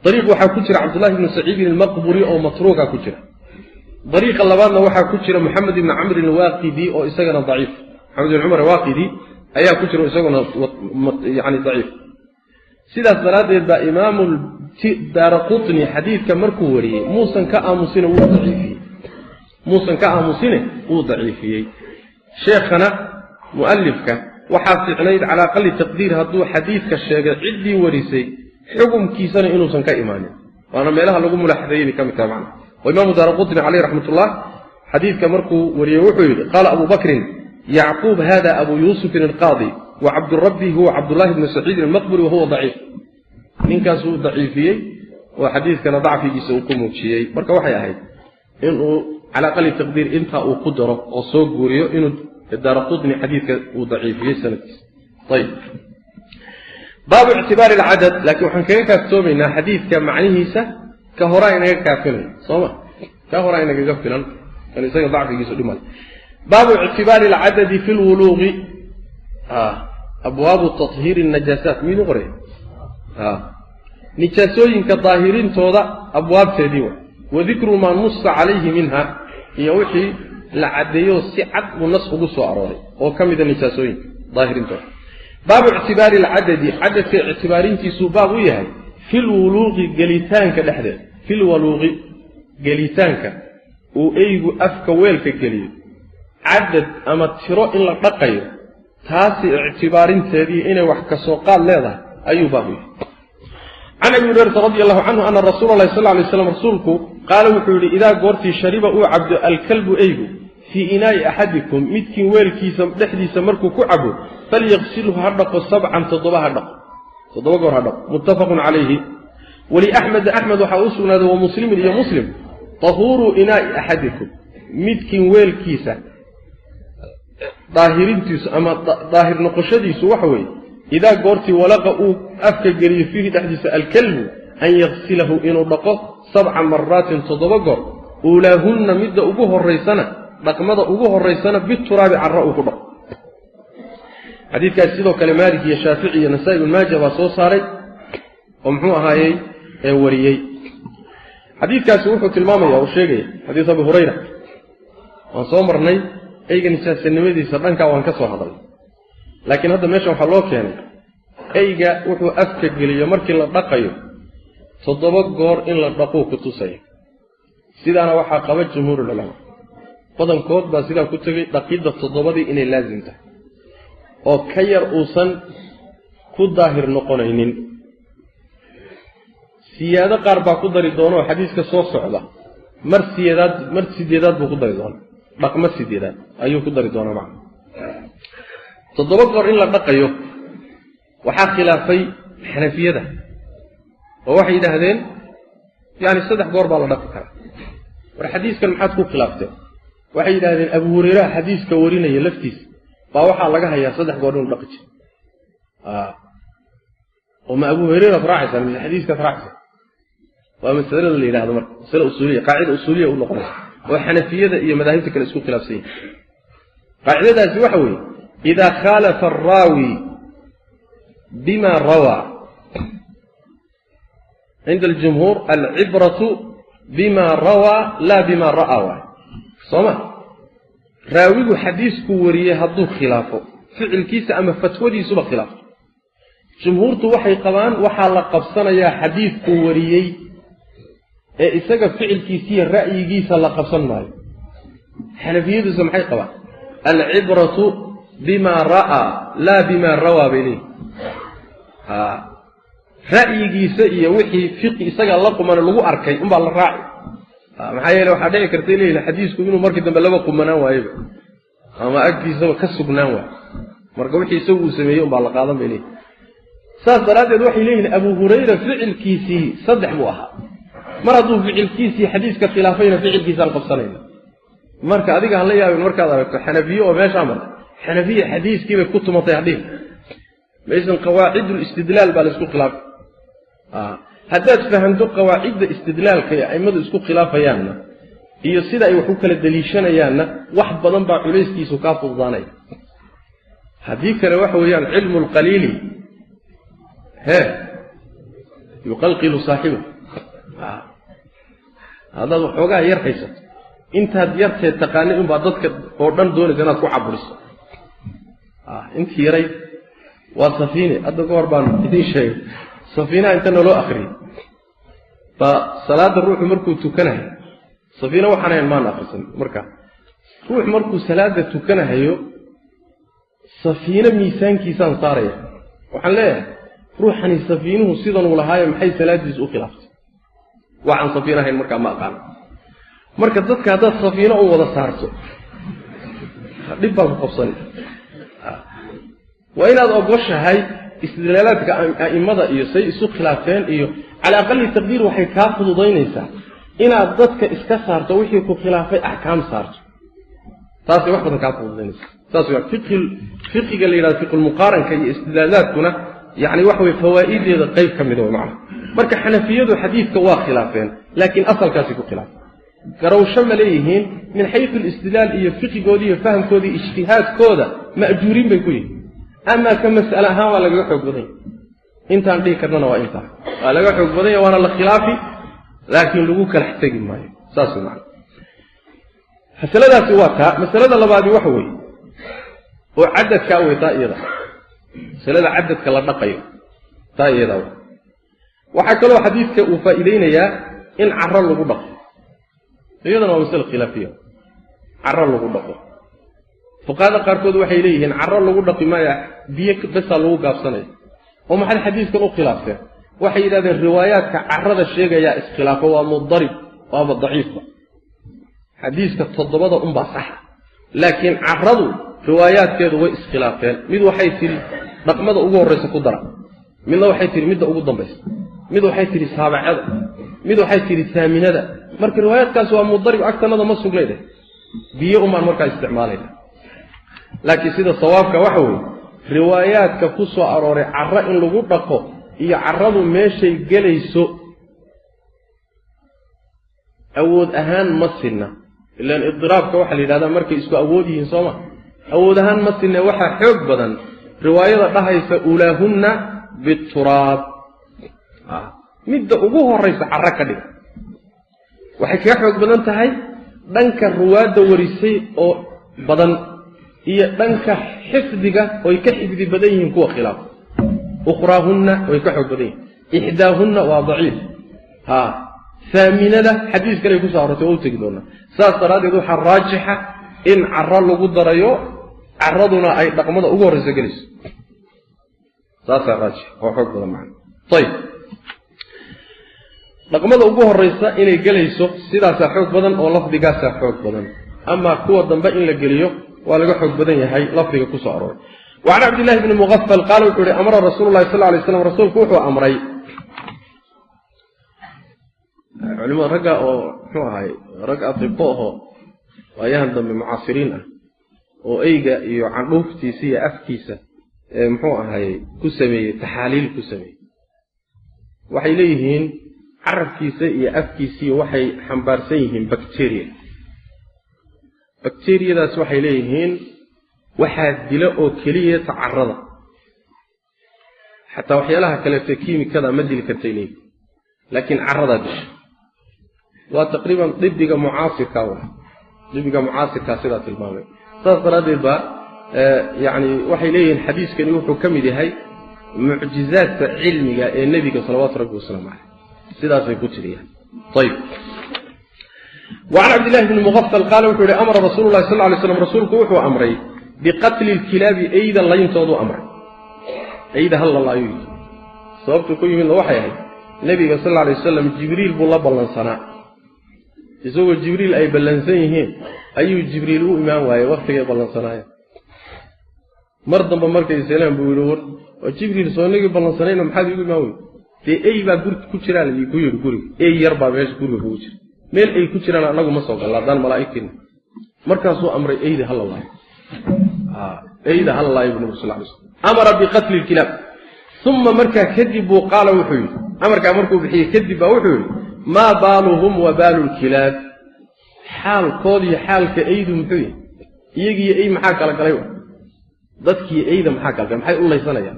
Ariiq waxaa ku jira cabdullahi ibnu saciidin almaqburi oo matruuka ku jira. Ariiqa labaadna waxaa ku jira moxamed ibni camr alwaaqidi oo isagana daciif. Moxamed ibni cumar alwaaqidi ayaa ku jira isaguna yani daciif sidaas daraaddeed baa imaamu daara qutni xadiidka markuu wariyey muusan ka aamusine wuu daciifiyey. Muusan ka aamusine wuu daciifiyey. Sheekhana mu'alifka waxaa ficnayd calaa aqali taqdiir hadduu xadiidka sheegay ciddii warisay xukumkiisana inuusan ka imaanin. Waana meelaha lagu mulaxadeeyay bay ka mid tahay macna wa imaamu daara qutni caleyh raxmatullah xadiidka markuu wariyey wuxuu yidhi qaala abu bakrin yacquub hada abu yuusufin alqaadi wacabdurabi huwa cabdulahi bnu saciidin almaqburi wahuwa daciif. Ninkaas daciifiyey oo xadiidkana dacfigiisa uu ku muujiyey. Marka waxay ahayd inuu cala aqali taqdiir intaa uu ku daro oo soo guuriyo inuu daara xadiidka uu daciifiyey sanadkiisa. Ayb baabu ictibaari alcadad laakiin waxaan kaga kaaftoomaynaa xadiidka macnihiisa ka horaa inaga kaafilay sooma ka horaa inagaga filan isaga dacfigiisu dhimale baabu ictibaari alcadadi fi lwuluuqi ah abwaabu tahiiri najaasaat miyduu qoray ah. nijaasooyinka daahirintooda abwaabteedii wa wadikru maa nusa calayhi minha iyo wixii la caddeeyo si cad uu nas ugu soo arooray oo ka mida nijaasooyinka daahirintooda. Baabu ictibaari alcadadi cadadka ictibaarintiisuu baab u yahay fil gelitaanka dhexdeeda fil gelitaanka uu eygu afka weelka geliyo cadad ama tiro in la dhaqayo taasi ictibaarinteedii inay wax ka soo qaad leedahay ayuu baabu yihi can abi hurayrata radi allahu canhu ana rasuula sal lay slam rasuulku qaala wuxuu yidhi idaa goortii shariba uu cabdo alkalbu eygu fii inaa'i axadikum midkiin weelkiisa dhexdiisa markuu ku cabo falyaqsilhu ha dhaqo sabcan toddoba ha dhaqo. Toddoba goor ha dhaqo. Muttafaqun calayhi. Waliaxmeda axmed waxaa u sugnaaday wamuslimin iyo muslim tahuuru inaa'i axadikum midkiin weelkiisa daahirintiisu ama daahir noqoshadiisu waxa weeye idaa goortii walaqa uu afka geliyo fiihi dhexdiisa alkalbu an yaksilahu inuu dhaqo sabca maraatin toddoba goor uulaahunna midda ugu horaysana dhaqmada ugu horaysana bituraabi cara uu ku dhaqo. Xadiikaas sidoo kale maalik iyo shaafici iyo nasaa-i baa soo saaray oo muxuu ahaayey ee wariyey. Xadiikaasi wuxuu tilmaamaya uu sheegaya xadiis abi hurayra. Waan soo marnay eyga nijaasanimadiisa dhankaa waan ka soo hadalnay laakiin hadda meesha waxaa loo keenay eyga wuxuu afka geliyo markii la dhaqayo toddoba goor in la dhaquu ku tusaya sidaana waxaa qaba jumhuurulculamaa badankood baa sidaa ku tegay dhaqidda toddobadii inay laasim tahay. Oo ka yar uusan ku daahir noqonaynin. Siyaado qaar baa ku dari doona oo xadiiska soo socda. Mar siyeedaad mar sideedaad buu ku dari doona dhaqmo sideedaad ayuu ku dari doonaa macna. Toddoba goor in la dhaqayo waxaa khilaafay xanafiyada. Oo waxay yidhaahdeen yani saddex goor baa la dhaqi karaa. War xadiiskan maxaad ku khilaafteen? Waxay yidhahdeen abu hureyraha xadiiska warinaya laftiisa baa waxaa laga hayaa saddex goor inuu dhaqi jiro oo ma abu hureyraad raacaysaa mise xadiiskaad raacaysaa waa masalada la yidhahdo marka masale usuuliya qaacida usuuliya u noqonaysa oo xanafiyada iyo madaahibta kale isku khilaafsan yahay. Qaacidadaasi waxa weeye idaa khaalafa araawi bima rawaa cinda aljumhuur alcibratu bima rawaa laa bima ra'aa waay. Soo ma raawigu xadiisku wariyey hadduu khilaafo ficilkiisa ama fatwadiisuba khilaafo jumhuurtu waxay qabaan waxaa la qabsanayaa xadiidkuu wariyey ee isaga ficilkiisiiyo ra'yigiisa la qabsan maayo. Xanafiyaduisa maxay qabaan? Alcibratu bima ra'aa laa bima rawaa bay leeyihi ra'yigiisa iyo wixii fiqi isaga la qumana lagu arkay unbaa la raaci. Maxaa yeele waxaa dhici karta leeyihiin xadiisku inuu markii dambe laba qumanaan waayeba ama agtiisaba ka sugnaan waayo. Marka wixii isagu uu sameeyey unbaa la qaadan bay leeyihiin saas daraaddeed waxay leeyihiin abu hurayra ficilkiisii saddex buu ahaa mar hadduu ficilkiisii xadiiska khilaafayna ficilkiisaan qabsanayna marka adiga hala yaabin markaad aragto xanafiye oo meeshaa marta xanafiya xadiiskiibay ku tumatay hadhiin maysan qawaacidul istidlaal baa la isku khilaafay haddaad fahamto qawaacidda istidlaalka ee a'immadu isku khilaafayaanna iyo sida ay wax u kala deliishanayaanna wax badan baa culayskiisu kaa fududaanaya. Haddii kale waxa weeyaan cilmu lqaliili hee yuqalqilu saaxiba haddaad waxoogaa yar haysato intaad yarteed taqaanay unbaa dadka oo dhan doonaysa inaad ku caburiso intii yaray waa safiine. Hadda ka hor baan idiin sheegay. Safiinaha inta naloo akriyay baa salaada ruuxu markuu tukanahayo safiina waxaan ahayn maan akrisan markaa ruux markuu salaada tukanahayo safiine miisaankiisaan saaraya. Waxaan leeyahay ruuxani safiinuhu sidanuu lahaayo maxay salaadiisu u khilaaftay waxaan safiin ahayn markaa ma aqaano marka dadka haddaad safiino u wada saarto dhib baan ku qabsani. Waa inaad ogoshahay istidlaalaadka a'immada iyo say isu khilaafeen iyo cala aqali taqdiir waxay kaa fududaynaysaa inaad dadka iska saarto wixii ku khilaafay axkaam saarto. Taasay wax badan kaa fududaynaysa. Saas wa fiqi fiqiga la yidhahdo fiqulmuqaaranka iyo istidlaalaadkuna yani waxa weye fawaa'ideeda qayb ka mida way macna marka xanafiyadu xadiidka waa khilaafeen laakiin asalkaasay ku khilaafeen. Garawsho ma leeyihiin min xayu listidlaal iyo fiqigoodii iyo fahamkoodii ijtihaadkooda ma'juuriin bay ku yihiin amaa ka mas'ale ahaan waa lagaga xoog badanya. Intaan dhihi karnana waa intaa waa laga xoog badanya waana la khilaafi laakiin lagu kalax tegi maayo. Saas macna masaladaasi waa taa. Masalada labaadi waxa weeye oo cadadkaa wey taa iyada. Masalada cadadka la dhaqayo taa iyada w waxaa kaloo xadiidka uu faa'iideynayaa in caro lagu dhaqo. Iyadana waa masale khilaafiya. Caro lagu dhaqo. Fuqahada qaarkood waxay leeyihiin caro lagu dhaqi maaya biyo besaa lagu gaabsanaya oo maxay xadiiskan u khilaafteen waxay yidhahdeen riwaayaadka carada sheegayaa iskhilaafo waa mudarib waaba daciifba xadiiska toddobada unbaa saxa. Laakiin caradu riwaayaadkeedu way iskhilaafeen. Mid waxay tidhi dhaqmada ugu horraysa ku dara. Midna waxay tidhi midda ugu dambaysa mid waxay tidhi saabacada mid waxay tidhi saaminada marka riwaayaadkaasi waa mudarib agtanada ma sugnayde biyo unbaan markaa isticmaalayna laakiin sida sawaabka waxa weeye riwaayaadka ku soo arooray carro in lagu dhaqo iyo carradu meeshay gelayso awood ahaan ma sinna. Ilaan idiraabka waxaa la yidhahdaa markay isku awood yihiin sooma awood ahaan ma sinne waxaa xoog badan. Riwaayada dhahaysa ulaahunna bituraab midda ugu horaysa carro ka dhiga. Waxay kaga xoog badan tahay dhanka ruwaadda warisay oo badan iyo dhanka xifdiga oy ka xifdi badan yihiin kuwa khilaaf. Ukhraahunna way ka xoog badan yihiin. Ixdaahunna waa daciif. Ha haaminada xadiiskanay ku soo arortay waa u tegi doonaa. Saas daraaddeed waxaa raajixa in caro lagu darayo caraduna ay dhaqmada ugu horreysa gelayso saasaa raajix oo xoog badan macna. Ayib dhaqmada ugu horreysa inay gelayso sidaasaa xoog badan oo lafdigaasaa xoog badan. Amaa kuwa dambe in la geliyo waa laga xoog badan yahay lafdiga ku soo arooray. Wacan cabdillahi bni muqafal qaala wuxuu yihi amara rasuulu llahi sal lay slam rasuulku wuxuu amray. Culimada ragga oo muxuu ahay rag atibo aho waayahan dambe mucaasiriin ah oo eyga iyo candhuuftiisa iyo afkiisa ee muxuu ahay ku sameeyey taxaaliil ku sameeyey. Waxay leeyihiin carabkiisa iyo afkiisiiyo waxay xambaarsan yihiin bacteria bacteriyadaas waxay leeyihiin waxaa dila oo keliya tacarada xataa waxyaalaha kaleeto kiimikada ma dili kartay leeyihiin laakiin caradaa disha waa taqriiban dibiga mucaasirka w dibiga mucaasirkaa sidaa tilmaamay. Saas daraaddeed ba yani waxay leeyihiin xadiiskani wuxuu ka mid yahay mucjizaadka cilmiga ee nebiga salawaatu rabbi wasalaamu caleyh sidaasay ku tiriyaan. Ayib wacan cabdillahi bni muqafal qaala wuxuu yihi amara rasuulu llahi sal lay slam rasuulku wuxuu amray biqatli lkilaabi eyda layntoodu amray. Eyda hal lalaayu yidhi. Sababtu ku yimidna waxay ahayd nebiga sal alay wasalam jibriil buu la ballansanaa. Isagoo jibriil ay ballansan yihiin ayuu jibriil u imaan waayey waktigay ballansanaayeen. Mar dambe markay islaan buu yihi war jibriil soo nagii ballansanayna maxaad igu imaan wey dee ey baa ku jiraa ku yidhi guriga. Ey yar baa meesha guriga kugu jira. Meel ay ku jiraan annagu ma soo galla haddaan malaa'igtiina markaasuu amray eyda hala laayo eyda hala laayo bu nabig sal lay slam amara biqatli lkilaab uma markaa kadib buu qaala wuxuu yidhi. Amarkaa markuu bixiyey kadib baa wuxuu yidhi maa baaluhum wa baalu lkilaab xaalkoodiyo xaalka eydu muxuu yahay? Iyagiiyo ey maxaa kala galay? Dadkiiyo eyda maxaa kala galay? Maxay u laysanayaan?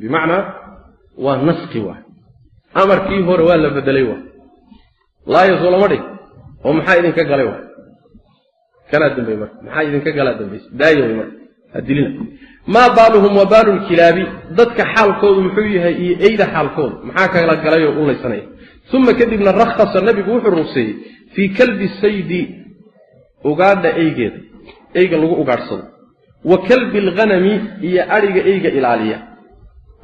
Bimacnaa waa naski waay amarkii hore waa la bedelay waay laayaso lama dhig oo maxaa idinka galay waay kanaa dambey marka maxaa idinka galaa dambaysa daaya way marka hadilina maa baaluhum wa baalu lkilaabi dadka xaalkoodu muxuu yahay iyo eyda xaalkoodu maxaa kala galay oo u laysanaya uma kadibna rakhasa nabigu wuxuu rugseeyey fii kalbi saydi ugaadha eygeeda eyga lagu ugaadhsado. Wa kalbi alghanami iyo adhiga eyga ilaaliya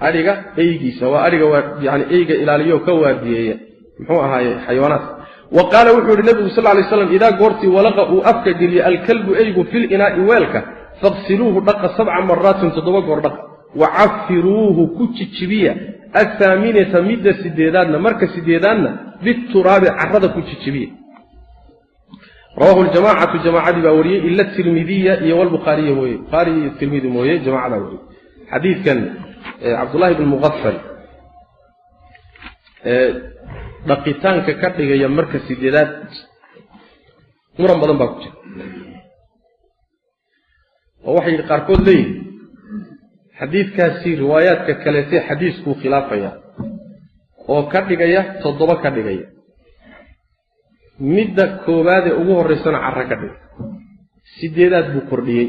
adhiga eygiisa waa adhiga yani eyga ilaaliya oo ka waardiyeeya muxuu ahaaye xayawaanaadka wa qaala wuxuu yihi nabigu sal lay slam idaa goortii walaqa uu afka geliyo alkalbu eygu fil inaa'i weelka faqsiluuhu dhaqa sabca maraatin toddoba goor dhaqa wa cafiruuhu ku jijibiya athaaminata midda sideedaadna marka sideedaadna bituraabi carada ku jijibiya. Rawahu ljamacatu jamaacadii baa wariyey ila tirmidiya iyo wlbukhaariya mooye bukhaari iyo tirmidi mooye jamacadaa wariyey. Xadiidkan cabdullahi bn muqafal dhaqitaanka ka dhigaya marka sideedaad muran badan baa ku jira. Oo waxay qaarkood leeyihiin xadiidkaasi riwaayaadka kaleetee xadiiskuu khilaafaya oo ka dhigaya toddoba ka dhigaya. Midda koowaadee ugu horraysana carro ka dhigay. Sideedaad buu kordhiyey.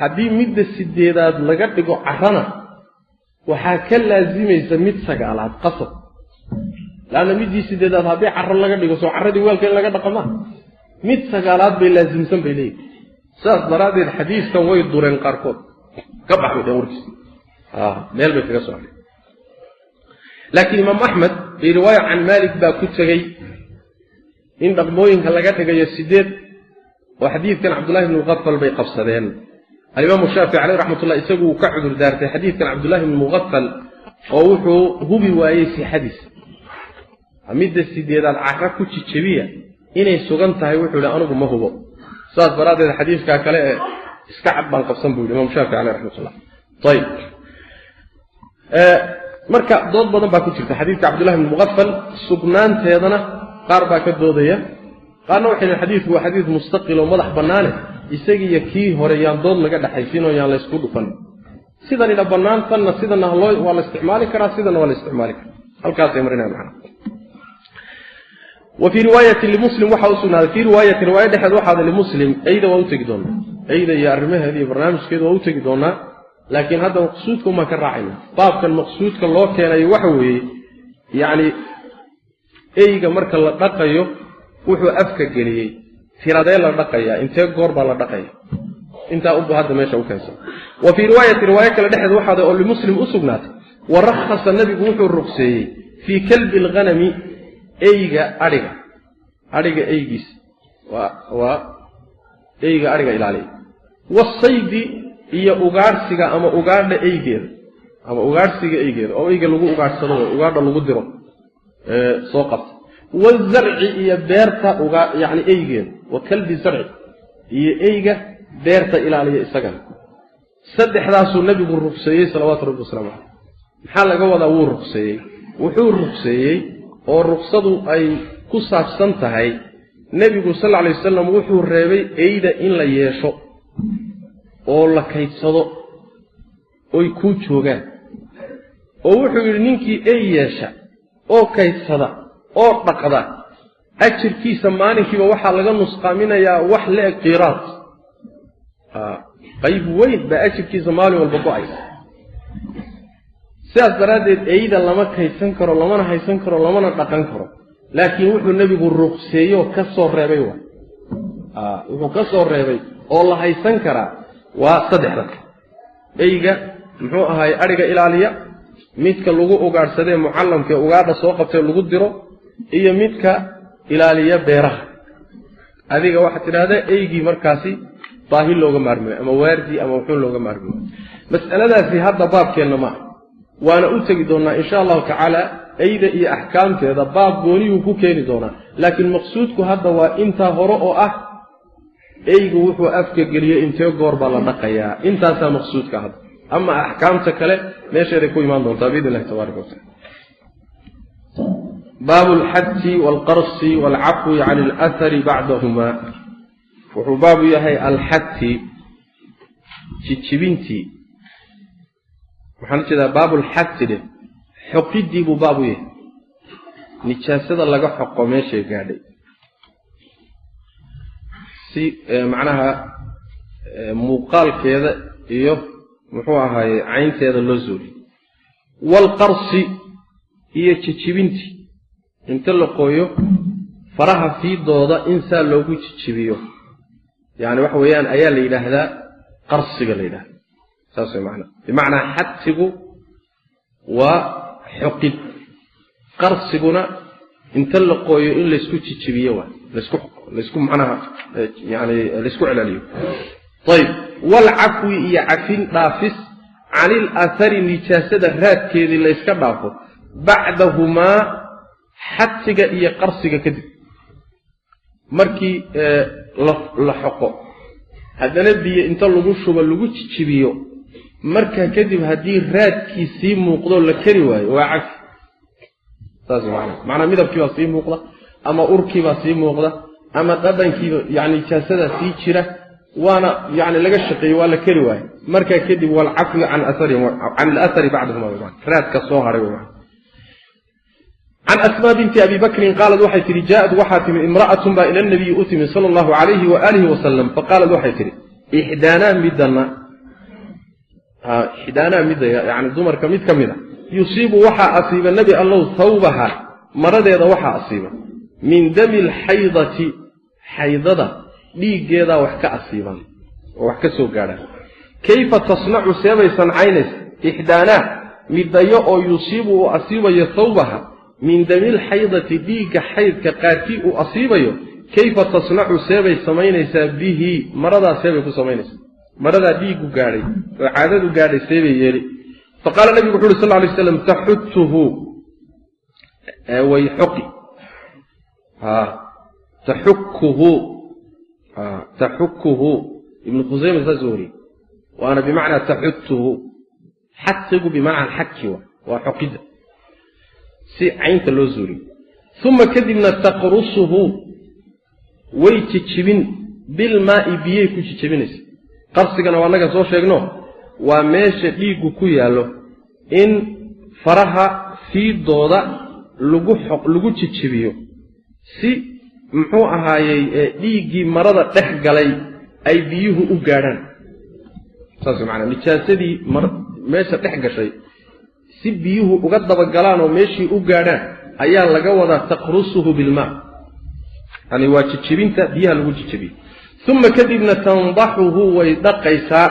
Haddii midda sideedaad laga dhigo carrana waxaa ka laasimaysa mid sagaalaad qasab. Laanna middii sideedaad haddii carro laga dhigo soo carradii weelka in laga dhaqamaa. Mid sagaalaad bay laasimsan bay leeyihiin saas daraaddeed xadiiskan way dureen qaarkood. Ka baxbay dhan warkiis. Meel bay kaga soo laakiin imaam axmed fii riwaaya can maalik baa ku tegey in dhaqmooyinka laga dhigayo sideed oo xadiidkan cabdullahi bni muqafal bay qabsadeen alimaamu shaafici caleyh raxmatullah isagu uu ka cudur daartay xadiidkan cabdullahi bni muqafal oo wuxuu hubi waayey sixadiisa midda sideedaad carra ku jijabiya inay sugan tahay wuxuu yihi anugu ma hubo. Saas daraaddeed xadiiskaa kale ee iska cad baan qabsan buu yidhi imaam shaafici caleyh raxmatullah ayib marka dood badan baa ku jirta xadiidka cabdullahi bni muqafal sugnaanteedana qaar baa ka doodaya. Qaarna waxay lehin xadiidku waa xadiid mustaqil oo madax bannaane isagiiyo kii hore yaan dood laga dhexaysiin oo yaan laysku dhufan. Sidanina bannaan tanna sidana waa la isticmaali karaa sidana waa la isticmaali karaa. Halkaasay marinaya macna wa fii riwaayati limuslim waxaa u sugnaaday. Fii riwaayati riwaaya dhexeed waxaada limuslim eyda waa u tegi doonaa. Eyda iyo arrimaheeda iyo barnaamijkeeda waa u tegi doonaa. Laakiin hadda maqsuudka umaan ka raacayna baabkan maqsuudka loo keenayo waxa weeye yacni eyga marka la dhaqayo wuxuu afka geliyey tiradee la dhaqayaa intee goor baa la dhaqaya? Intaa unbu hadda meesha u keensan wa fii riwaayati riwaayo kale dhexeed waxaada oo limuslim u sugnaatay wa rakhasa nebigu wuxuu ruqseeyey fii kalbi alghanami eyga adhiga adhiga eygiisa waa waa eyga adhiga ilaaliya. Wasaydi iyo ugaadhsiga ama ugaadha eygeeda ama ugaadhsiga eygeeda oo eyga lagu ugaadhsado ugaadha lagu diro soo qabta wazarci iyo beerta uga yacni eygeeda wa kalbi zarci iyo eyga beerta ilaaliya isagana saddexdaasuu nebigu rugseeyey salawaatu rabbi wasalaamu caleyh maxaa laga wadaa wuu rugseeyey wuxuu rugseeyey oo ruksadu ay ku saabsan tahay nebigu sal lla lay wasalam wuxuu reebay eyda in la yeesho oo la kaydsado oy kuu joogaan oo wuxuu yidhi ninkii ey yeesha oo kaydsada oo dhaqda. Ajirkiisa maalinkiiba waxaa laga nusqaaminayaa wax le-eg qiraad qayb weyn baa ajirkiisa maalin walba go'aysa sidaas daraaddeed eyda lama kaydsan karo lamana haysan karo lamana dhaqan karo. Laakiin wuxuu nebigu ruqseeyoo ka soo reebay wa wuxuu ka soo reebay oo la haysan karaa waa saddexda eyga muxuu ahaay adhiga ilaaliya midka lagu ugaadhsadee mucallamkaee ugaadha soo qabtee lagu diro iyo midka ilaaliya beeraha. Adiga waxaad tidhahdaa eygii markaasi baahi looga maarmiyo ama waardi ama wuxuun looga maarmiyo mas'aladaasi hadda baabkeenna ma ah waana u tegi doonnaa insha allahu tacaala eyda iyo axkaamteeda baab gooniyuu ku keeni doonaa. Laakiin maqsuudku hadda waa intaa hore oo ah eygu wuxuu afka geliyey intee goor baa la dhaqayaa. Intaasaa maqsuudka hadda. Ama axkaamta kale meesheeday ku imaan doontaa biidn illahi tabaaraka watacala baabu alxadsi waalqarsi waalcafwi can alahari bacdahumaa wuxuu baabu yahay alxadsi jijibintii. Waxaan u jeedaa baabulxadsi dheh xoqidii buu baabu yahay. Nijaasada laga xoqo meeshay gaadhay. Si macnaha muuqaalkeeda iyo muxuu ahaaye caynteeda loo zooliyo waalqarsi iyo jijibintii inta la qooyo faraha fiidooda in saa loogu jijibiyo. Yani waxa weeyaan ayaa la yidhaahdaa qarsiga la yidhahda saas way macnaa. Bimacnaa xadsigu waa xoqid. Qarsiguna inta la qooyo in laysku jijibiyo waa laysku laysku macnaha yani laysku celaliyo ayib walcafwi iyo cafin dhaafis can il athari nijaasada raadkeedii layska dhaafo. Bacdahumaa xadsiga iyo qarsiga kadib. Markii la xoqo. Haddana biyo inta lagu shubo lagu jijibiyo markaa kadib haddii raadkii sii muuqdo la keri waayo waa cafi saas man macnaa midabkiibaa sii muuqda ama urkiibaa sii muuqda ama dhadhankiiba yani nijaasadaa sii jira waana yani laga shaqeeye waa la keri waayo. Markaa kadib walcafwi can alahari bacdahuma raadka soo haray w can asmaa binti abi bakrin qaalad waxay tihi jaaad waxaa timi imra'atun baa ila nabiyi u timi sala allahu calayhi waalihi wasalam faqaalad waxay tihi ixdaanaa midana ixdaanaa midda yani dumarka mid ka mid a yusiibu waxaa asiiba nebi allow thawbaha maradeeda waxaa asiiba min dami alxaydati xaydada dhiiggeedaa wax ka asiiban oo wax ka soo gaadhaan kayfa tasnacu seebay sancaynaysa ixdaanaa midayo oo yusiibu uu asiibayo thawbaha min damilxaydati dhiigga xaydka qaarkii uu asiibayo kayfa tasnacu seebay samaynaysaa? Bihi maradaa seebay ku samaynaysaa. Maradaa dhiiggu gaadhay oo caadadu gaadhay seebay yeeli. Faqaala nabigu wuxu uhi sal lay slam taxutuhu way xoqi taxukuhu taxukuhu ibnu khusayma saas wariyey. Waana bimacnaa taxutuhu xadsigu bimacnaa xaki waa xoqidda si caynta loo zuuliyo uma kadibna taqrusuhu way jijibin bilmaa'i biyay ku jijibinaysa. Qarsigana waa naga soo sheegno waa meesha dhiiggu ku yaallo in faraha fiidooda lagu lagu jijibiyo. Si muxuu ahaayey dhiiggii marada dhex galay ay biyuhu u gaadhaan. Saas macanaa nijaasadii meesha dhex gashay si biyuhu uga dabagalaan oo meeshii u gaadhaan ayaa laga wadaa taqrusuhu bilmaa. Yani waa jijibinta biyaha lagu jijibiyo uma kadibna tandaxuhu way dhaqaysaa.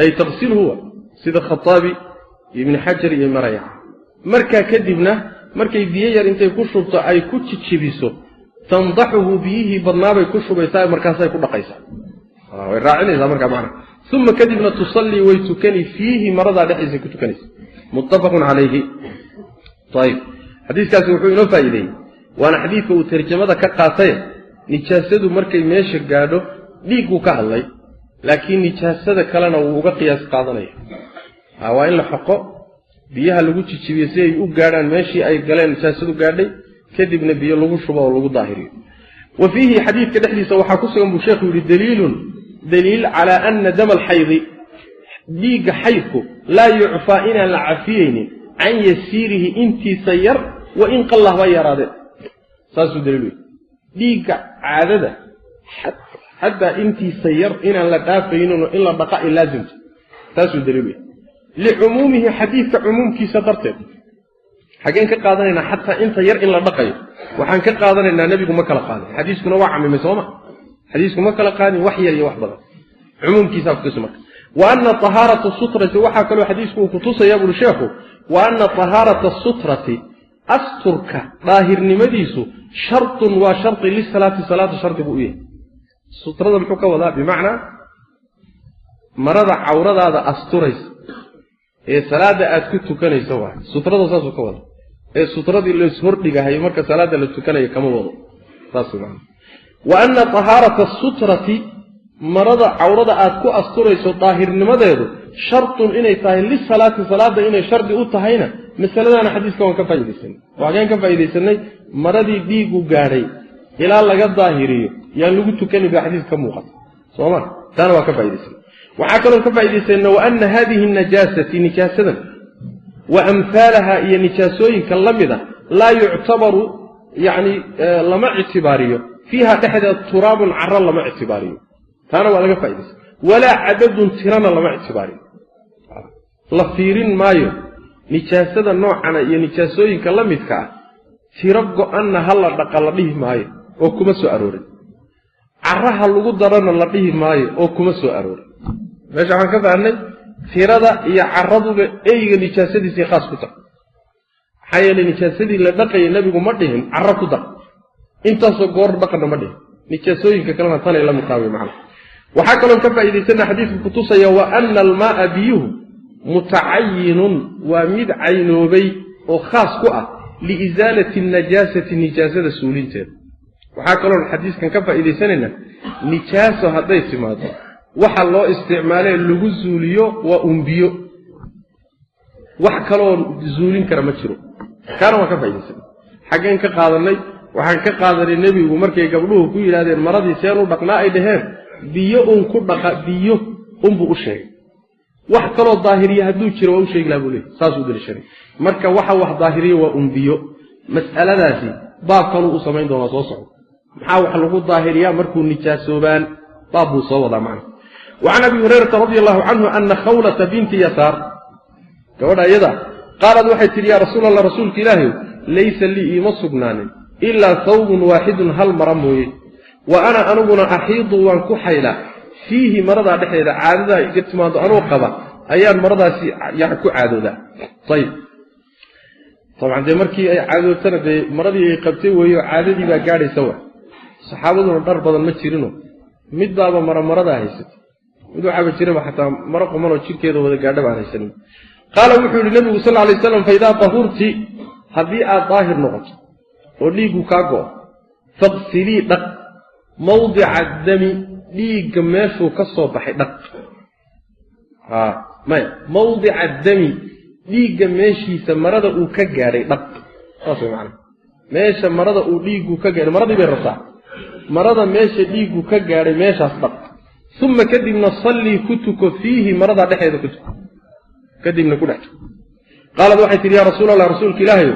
Ay taqsilhuwa sida khataabi iyo ibni xajar iyo maraya. Markaa kadibna markay biyo yar intay ku shubto ay ku jijibiso. Tandaxuhu biyihii badnaabay ku shubaysaa markaasay ku dhaqaysaa. Way raacinaysaa markaa macna. Uma kadibna tusallii way tukani fiihi maradaa dhexdiisa ku tukanaysa muttafaqun calayhi. Ayib xadiiskaasi wuxuu inoo faa'iideeyey. Waana xadiidka uu tarjamada ka qaataye nijaasadu markay meesha gaadho dhiigguu ka hadlay. Laakiin nijaasada kalena wuu uga qiyaas qaadanaya. Waa in la xoqo biyaha lagu jijibiyo si ay u gaadhaan meeshii ay galeen nijaasadu gaadhay kadibna biyo lagu shubo oo lagu daahiriyo. Wa fiihi xadiidka dhexdiisa waxaa ku sugan buu sheekhu yidhi daliilun daliil calaa ana dama alxaydi dhiigga xaydku laa yucfaa inaan la cafiyeynin can yasiirihi intiisa yar wa in qallah ba yaraadee saasuu daliil wey dhiigga caadada xataa intiisa yar inaan la dhaafayninoo in la dhaqa ay laazimta saasuu daliil wey licumuumihi xadiidka cumuumkiisa darteed. Xaggeen ka qaadanaynaa xataa inta yar in la dhaqayo. Waxaan ka qaadanaynaa nebigu ma kala qaadin. Xadiiskuna waa camimay sooma xadiisku ma kala qaadin wax yar iyo wax badan. Cumuumkiisaa kutusi marka wa ana tahaarata sutrati waxaa kaloo xadiisku uu kutusaya buuri sheekhu wa ana tahaarata sutrati asturka daahirnimadiisu shartun waa shardi lisalaati salaata shardi buu u yahay. Sutrada muxuu ka wadaa? Bimacnaa marada cawradaada asturaysa ee salaada aad ku tukanayso waay. Sutrada saasuu ka wada ee sutradii laishordhigahayo marka salaada la tukanayo kama wado. Saas man wa ana tahaarata sutrati marada cawrada aad ku asturayso daahirnimadeedu shartun inay tahay lisalaati salaada inay shardi u tahayna masaladaana xadiiska waan ka faa'idaysanay waxaan ka faa'iidaysanay maradii dhiigu gaadhay ilaa laga daahiriyo yaan lagu tukanin baa xadiiska ka muuqata. Sooma taana waa ka faa'idaysanay waxaa kaloo ka faa'idaysana wa ana hadihi najaasati nijaasadan wa amhaalaha iyo nijaasooyinka la mid a laa yuctabaru yani lama ictibaariyo. Fiiha dhexdeed turaabun caro lama ictibaariyo taana waa laga faa'idaysan walaa cadadun tirana lama ictibaariyo la fiirin maayo. Nijaasada noocana iyo nijaasooyinka la midka ah tiro go-anna ha la dhaqa la dhihi maayo oo kuma soo aroorin. Caraha lagu darana la dhihi maayo oo kuma soo aroorin. Meesha waxaan ka fahnay tirada iyo caraduba eyga nijaasadiisay khaas ku tahay maxaa yeeley nijaasadii la dhaqaya nebigu ma dhihin caro ku dar. Intaasoo goor dhaqana ma dhihin. Nijaasooyinka kalena tanay la mid tahay macna waxaa kaloon ka faa'iidaysana xadiidku kutusaya wa ana almaaa biyuhu mutacayinun waa mid caynoobay oo khaas ku ah liisaalati najaasati nijaasada suulinteeda. Waxaa kaloon xadiiskan ka faa'iidaysanaynaa nijaaso hadday timaado. Waxa loo isticmaalee lagu zuuliyo waa umbiyo wax kaloo zuulin kara ma jiro. Kaana waan ka faa'idaysana xaggeen ka qaadanay waxaan ka qaadanay nebigu markay gabdhuhu ku yidhahdeen maradii seen u dhaqnaa ay dhaheen biyo un ku dhaqa biyo unbuu u sheegay. Wax kaloo daahiriya hadduu jiro waa u sheegi laha buu leey saasuu daliishanay marka waxa wax daahiriya waa umbiyo mas'aladaasi baab kaluu u samayn doonaa soo socdo maxaa wax lagu daahiriyaa? Markuu nijaasoobaan baab buu soo wadaa macna. Wacan abi hurayrata radi allahu canhu ana khawlata binti yasaar. Gabadha iyada qaalad waxay tidhi yaa rasuul allah rasuulka ilaahay laysa lii iima sugnaanin ilaa thawbun waaxidun hal mara mooye wa ana aniguna axiidu waan ku xaylaa fiihi maradaa dhexdeeda caadadaa iga timaado anuu qaba ayaan maradaasi yani ku caadoodaa ayib dabcan dee markii ay caadootana dee maradii ay qabtay weeyo caadadii baa gaadhaysa wa? Saxaabaduna dhar badan ma jirino midbaaba mara maradaa haysatay. Mid waxaaba jiraba xataa maro qumanoo jirkeeda wada gaadha baan haysanin. Qaala wuxuu yihi nabigu sal lay slam faidaa tahurti haddii aad daahir noqoto oo dhiiggu kaa go'o faqsilii dhaq mawdica dami dhiigga meeshuu ka soo baxay dhaq. Maya mawdica dami dhiigga meeshiisa marada uu ka gaadhay dhaq. Saas way macana meesha marada uu dhiiggu ka gaadhay maradii bay rabtaa. Marada meesha dhiiggu ka gaadhay meeshaas dhaq. Uma kadibna sallii ku tuko fiihi maradaa dhexeeda ku tuko. Kadibna ku dhex qaalad waxay tihi yaa rasuul allah rasuulka ilaahayo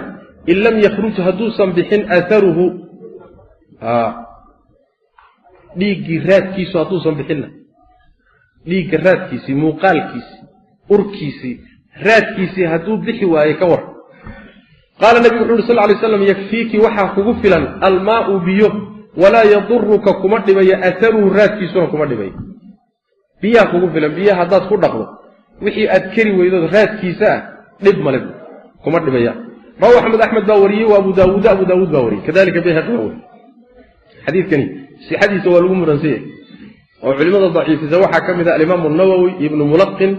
in lam yakhruj hadduusan bixin aharuhu dhiiggii raadkiisu hadduusan bixinna. Dhiigga raadkiisii muuqaalkiisii urkiisii raadkiisii hadduu bixi waaye ka war. Qaala nebigu wuxu uhi sal lay slam yakfiiki waxaa kugu filan almaau biyo walaa yaduruka kuma dhibayo aharuhu raadkiisuna kuma dhibayo biyaha kugu filan biyaha haddaad ku dhaqdo wixii aad keri weydood raadkiisa ah dhib male kuma dhibaya. Rawa axmed axmed baa wariyey wa abu daawuud abu daawuud baa wariyey kadalika bayhaqi baa sixadiisa waa lagu muransan oo culimada daciifisa waxaa ka mid ah alimaamu nawowi ibnu mulaqin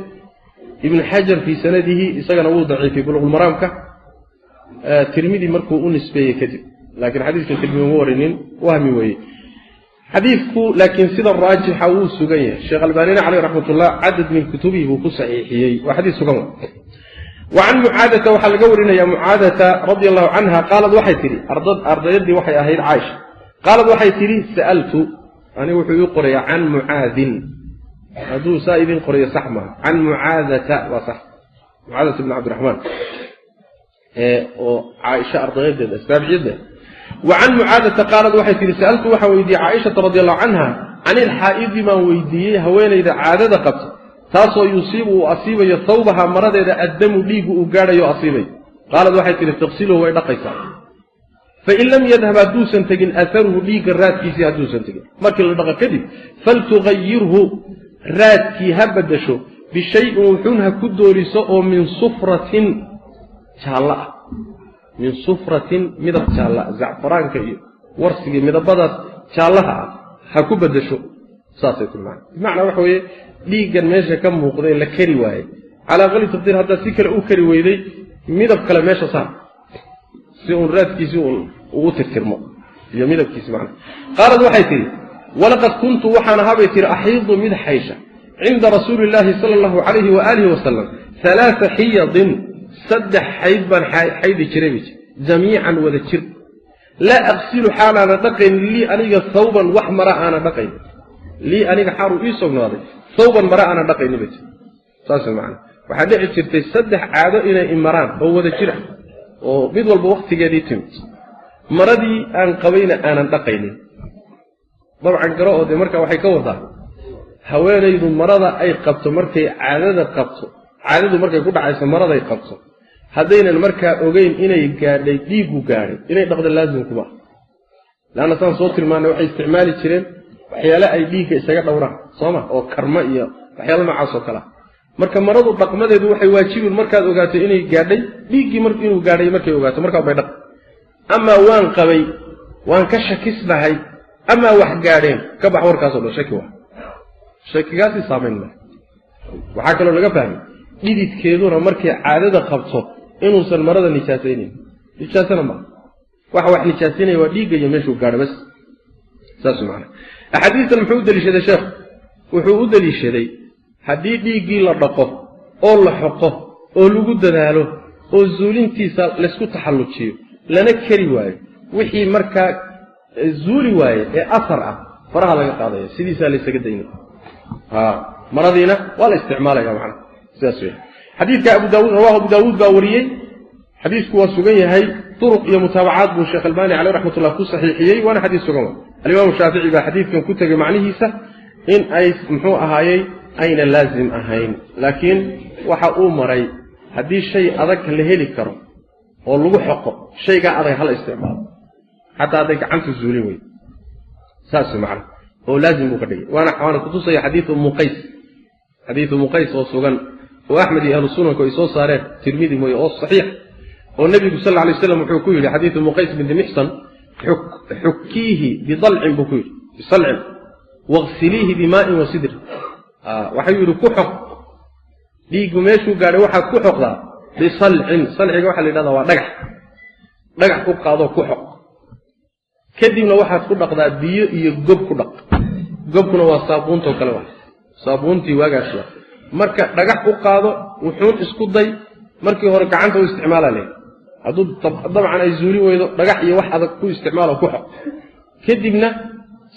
ibnu xajar fii sanadihi isagana wuu daciifiyey buluqulmaraamka tirmidi markuu u nisbeeyey kadib. Laakiin xadiiska tirmidi uma warinin wahmi weeye. Xadiidku laakiin sida raajixa wuu sugan yahay. Sheekh albaanina caleyh raxmatullah cadad min kutubihi buu ku saxiixiyey. Waa xadiis sugan wa can mucaadata waxaa laga warinaya mucaadata radi allahu canha qaalad waxay tidhi ardayadii waxay ahayd caaisha qaalad waxay tidhi sa'altu anigu wuxuu ii qorayaa can mucaadin. Hadduu saa idin qorayo sax maaha can mucaadata waa sax. Mucaadata bn cabdiraxmaan. Oo caaisha ardayadeeda taabiciyadda wa can mucaadata qaalad waxay tihi sa'altu waxaan weydiiyey caaishata radi allahu canha can ilxaa'idi baan weydiiyey haweenayda caadada qabta taasoo yusiibu uu asiibayo thawbaha maradeeda addamu dhiigu uu gaadhayo asiibayo qaalad waxay tihi taqsiluhu way dhaqaysaa fain lam yadhab hadduusan tegin aharuhu dhiigga raadkiisii hadduusan tegin markii la dhaqo kadib faltugayirhu raadkii ha badasho bishayin wuxuun ha ku dooriso oo min sufratin jaallo ah min sufratin midab jaalla ah zacfaraanka iyo warsigii midabadaas jaallaha ah ha ku badasho saasay tilmaana bimacnaa waxa weeye dhiiggan meesha ka muuqday la kari waayey calaa qali taqdiir haddaad si kale u kari weyday midab kale meesha saar si uun raadkiisi uun ugu tirtirmo iyo midabkiisi macna. Qaalad waxay tidhi walaqad kuntu waxaan ahaabay tihi axiidu mid xaysha cinda rasuuli illaahi sala allahu calayhi waaalihi wasalam halaata xiyadin saddex xayd baan xaydi jiray jamiican wada jir. Laa aqsilu xaalaana dhaqayn lii aniga thawban wax mara aana dhaqayn. Lii aniga xaaluu ii sugnaaday thawban mara aana dhaqayni saas macna. Waxaa dhici jirtay saddex caado inay imaraan oo wada jir ah oo mid walba waktigeedii timid maradii aan qabayna aanan dhaqaynin. Dabcan garo oo dee marka waxay ka wadaa haweenaydu marada ay qabto markay caadada qabto caadadu markay ku dhacayso maraday qabto haddaynan markaa ogeyn inay gaadhay dhiiggu gaadhay inay dhaqdo laasimkuma leanna saan soo tilmaanay waxay isticmaali jireen waxyaale ay dhiigga isaga dhowraan sooma oo karma iyo waxyaala noocaas oo marka maradu dhaqmadeedu waxay waajibin markaad ogaato inay gaadhay dhiiggii inuu gaadhay markay ogaato markaa bay dhaq amaa waan qabay waan ka shakisnahay amaa wax gaadheen ka bax warkaasoo dhan shaki waa. Shakigaasi saamayn male waxaa kaloo laga fahmay dhididkeeduna markay caadada qabto inuusan marada nijaasaynayn nijaasana maa waxa wax nijaasaynaya waa dhiigga meeshuu gaadho bas. Saas macana axaadiistan muxuu u deliishaday sheekh? Wuxuu u deliishaday haddii dhiiggii la dhaqo oo la xoqo oo lagu dadaalo oo zuulintiisa laysku taxallujiyo lana keri waayo wixii markaa zuuli waaye ee asar ah faraha laga qaadaya sidiisaa laysaga daynaya maradiina waa la isticmaalaya macna sidaas wey xadiidka abu daawuud rawahu abu daawuud baa wariyey. Xadiisku waa sugan yahay duruq iyo mutaabacaad buu sheekh albani caleyh raxmatullah ku saxiixiyey waana xadiis sugan wa alimaamu shaafici baa xadiidkan ku tegey macnihiisa in ay muxuu ahaayey ayna laazim ahayn. Laakiin waxa uu maray haddii shay adag la heli karo oo lagu xoqo shaygaa adag hala isticmaalo. Xataa hadday gacanta zuulin wey saas macna oo laazim buu ka dhigay. Waana waana kutusaya xadiidu muqays. Xadiidu muqays oo sugan oo axmed iyo ahlu ay soo saareen tirmidi mooye oo saxiix. Oo nebigu sal lla alay waslam wuxuu ku yidhi xadiidu muqays binti mixsan xukiihi bidalcin buu ku yidhi. Bisalcin waksiliihi bimaa'in wa sidrin. Waxau yidhi ku xoq. Dhiiggu meeshuu gaadhay waxaad ku xoqdaa bisalcin. Salciga waxaa la yidhahdaa waa dhagax. Dhagax ku qaadoo ku xoq. Kadibna waxaad ku dhaqdaa biyo iyo gob ku dhaq. Gobkuna waa saabuuntoo kale wa saabuuntii waagaas wa marka dhagax u qaado wuxuun isku day. Markii hore gacanta u isticmaala leh hadduu dabcan ay zuuli weydo dhagax iyo wax adag ku isticmaalo ku xoq. Kadibna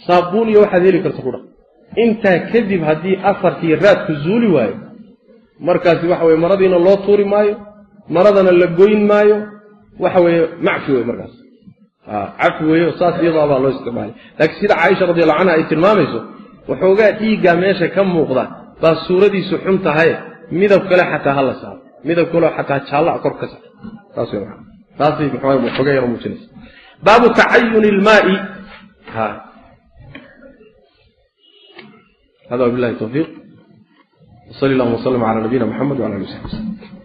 saabuun iyo waxaad heli karta ku dhaq. Intaa kadib haddii asarkii raadku zuuli waayo markaasi waxa weye maradiina loo tuuri maayo maradana la goyn maayo waxa weeye macfi wey markaas. Cafi weeye saas iyadaabaa loo isticmaalay. Laakiin sida caaisha radiallahu canha ay tilmaamayso waxoogaa dhiiggaa meesha ka muuqda baa suuradiisu xun tahay midab kale xataa hala saaro. Midab kaleo xataa jaalla kor ka saar. Taas wey maa taasay muxuu waxoogaa yaro muujinaysa. Baabu tacayuni ilmaai sal llahuma waslm cala nabiyina mxamed wala ali w saxbi wslm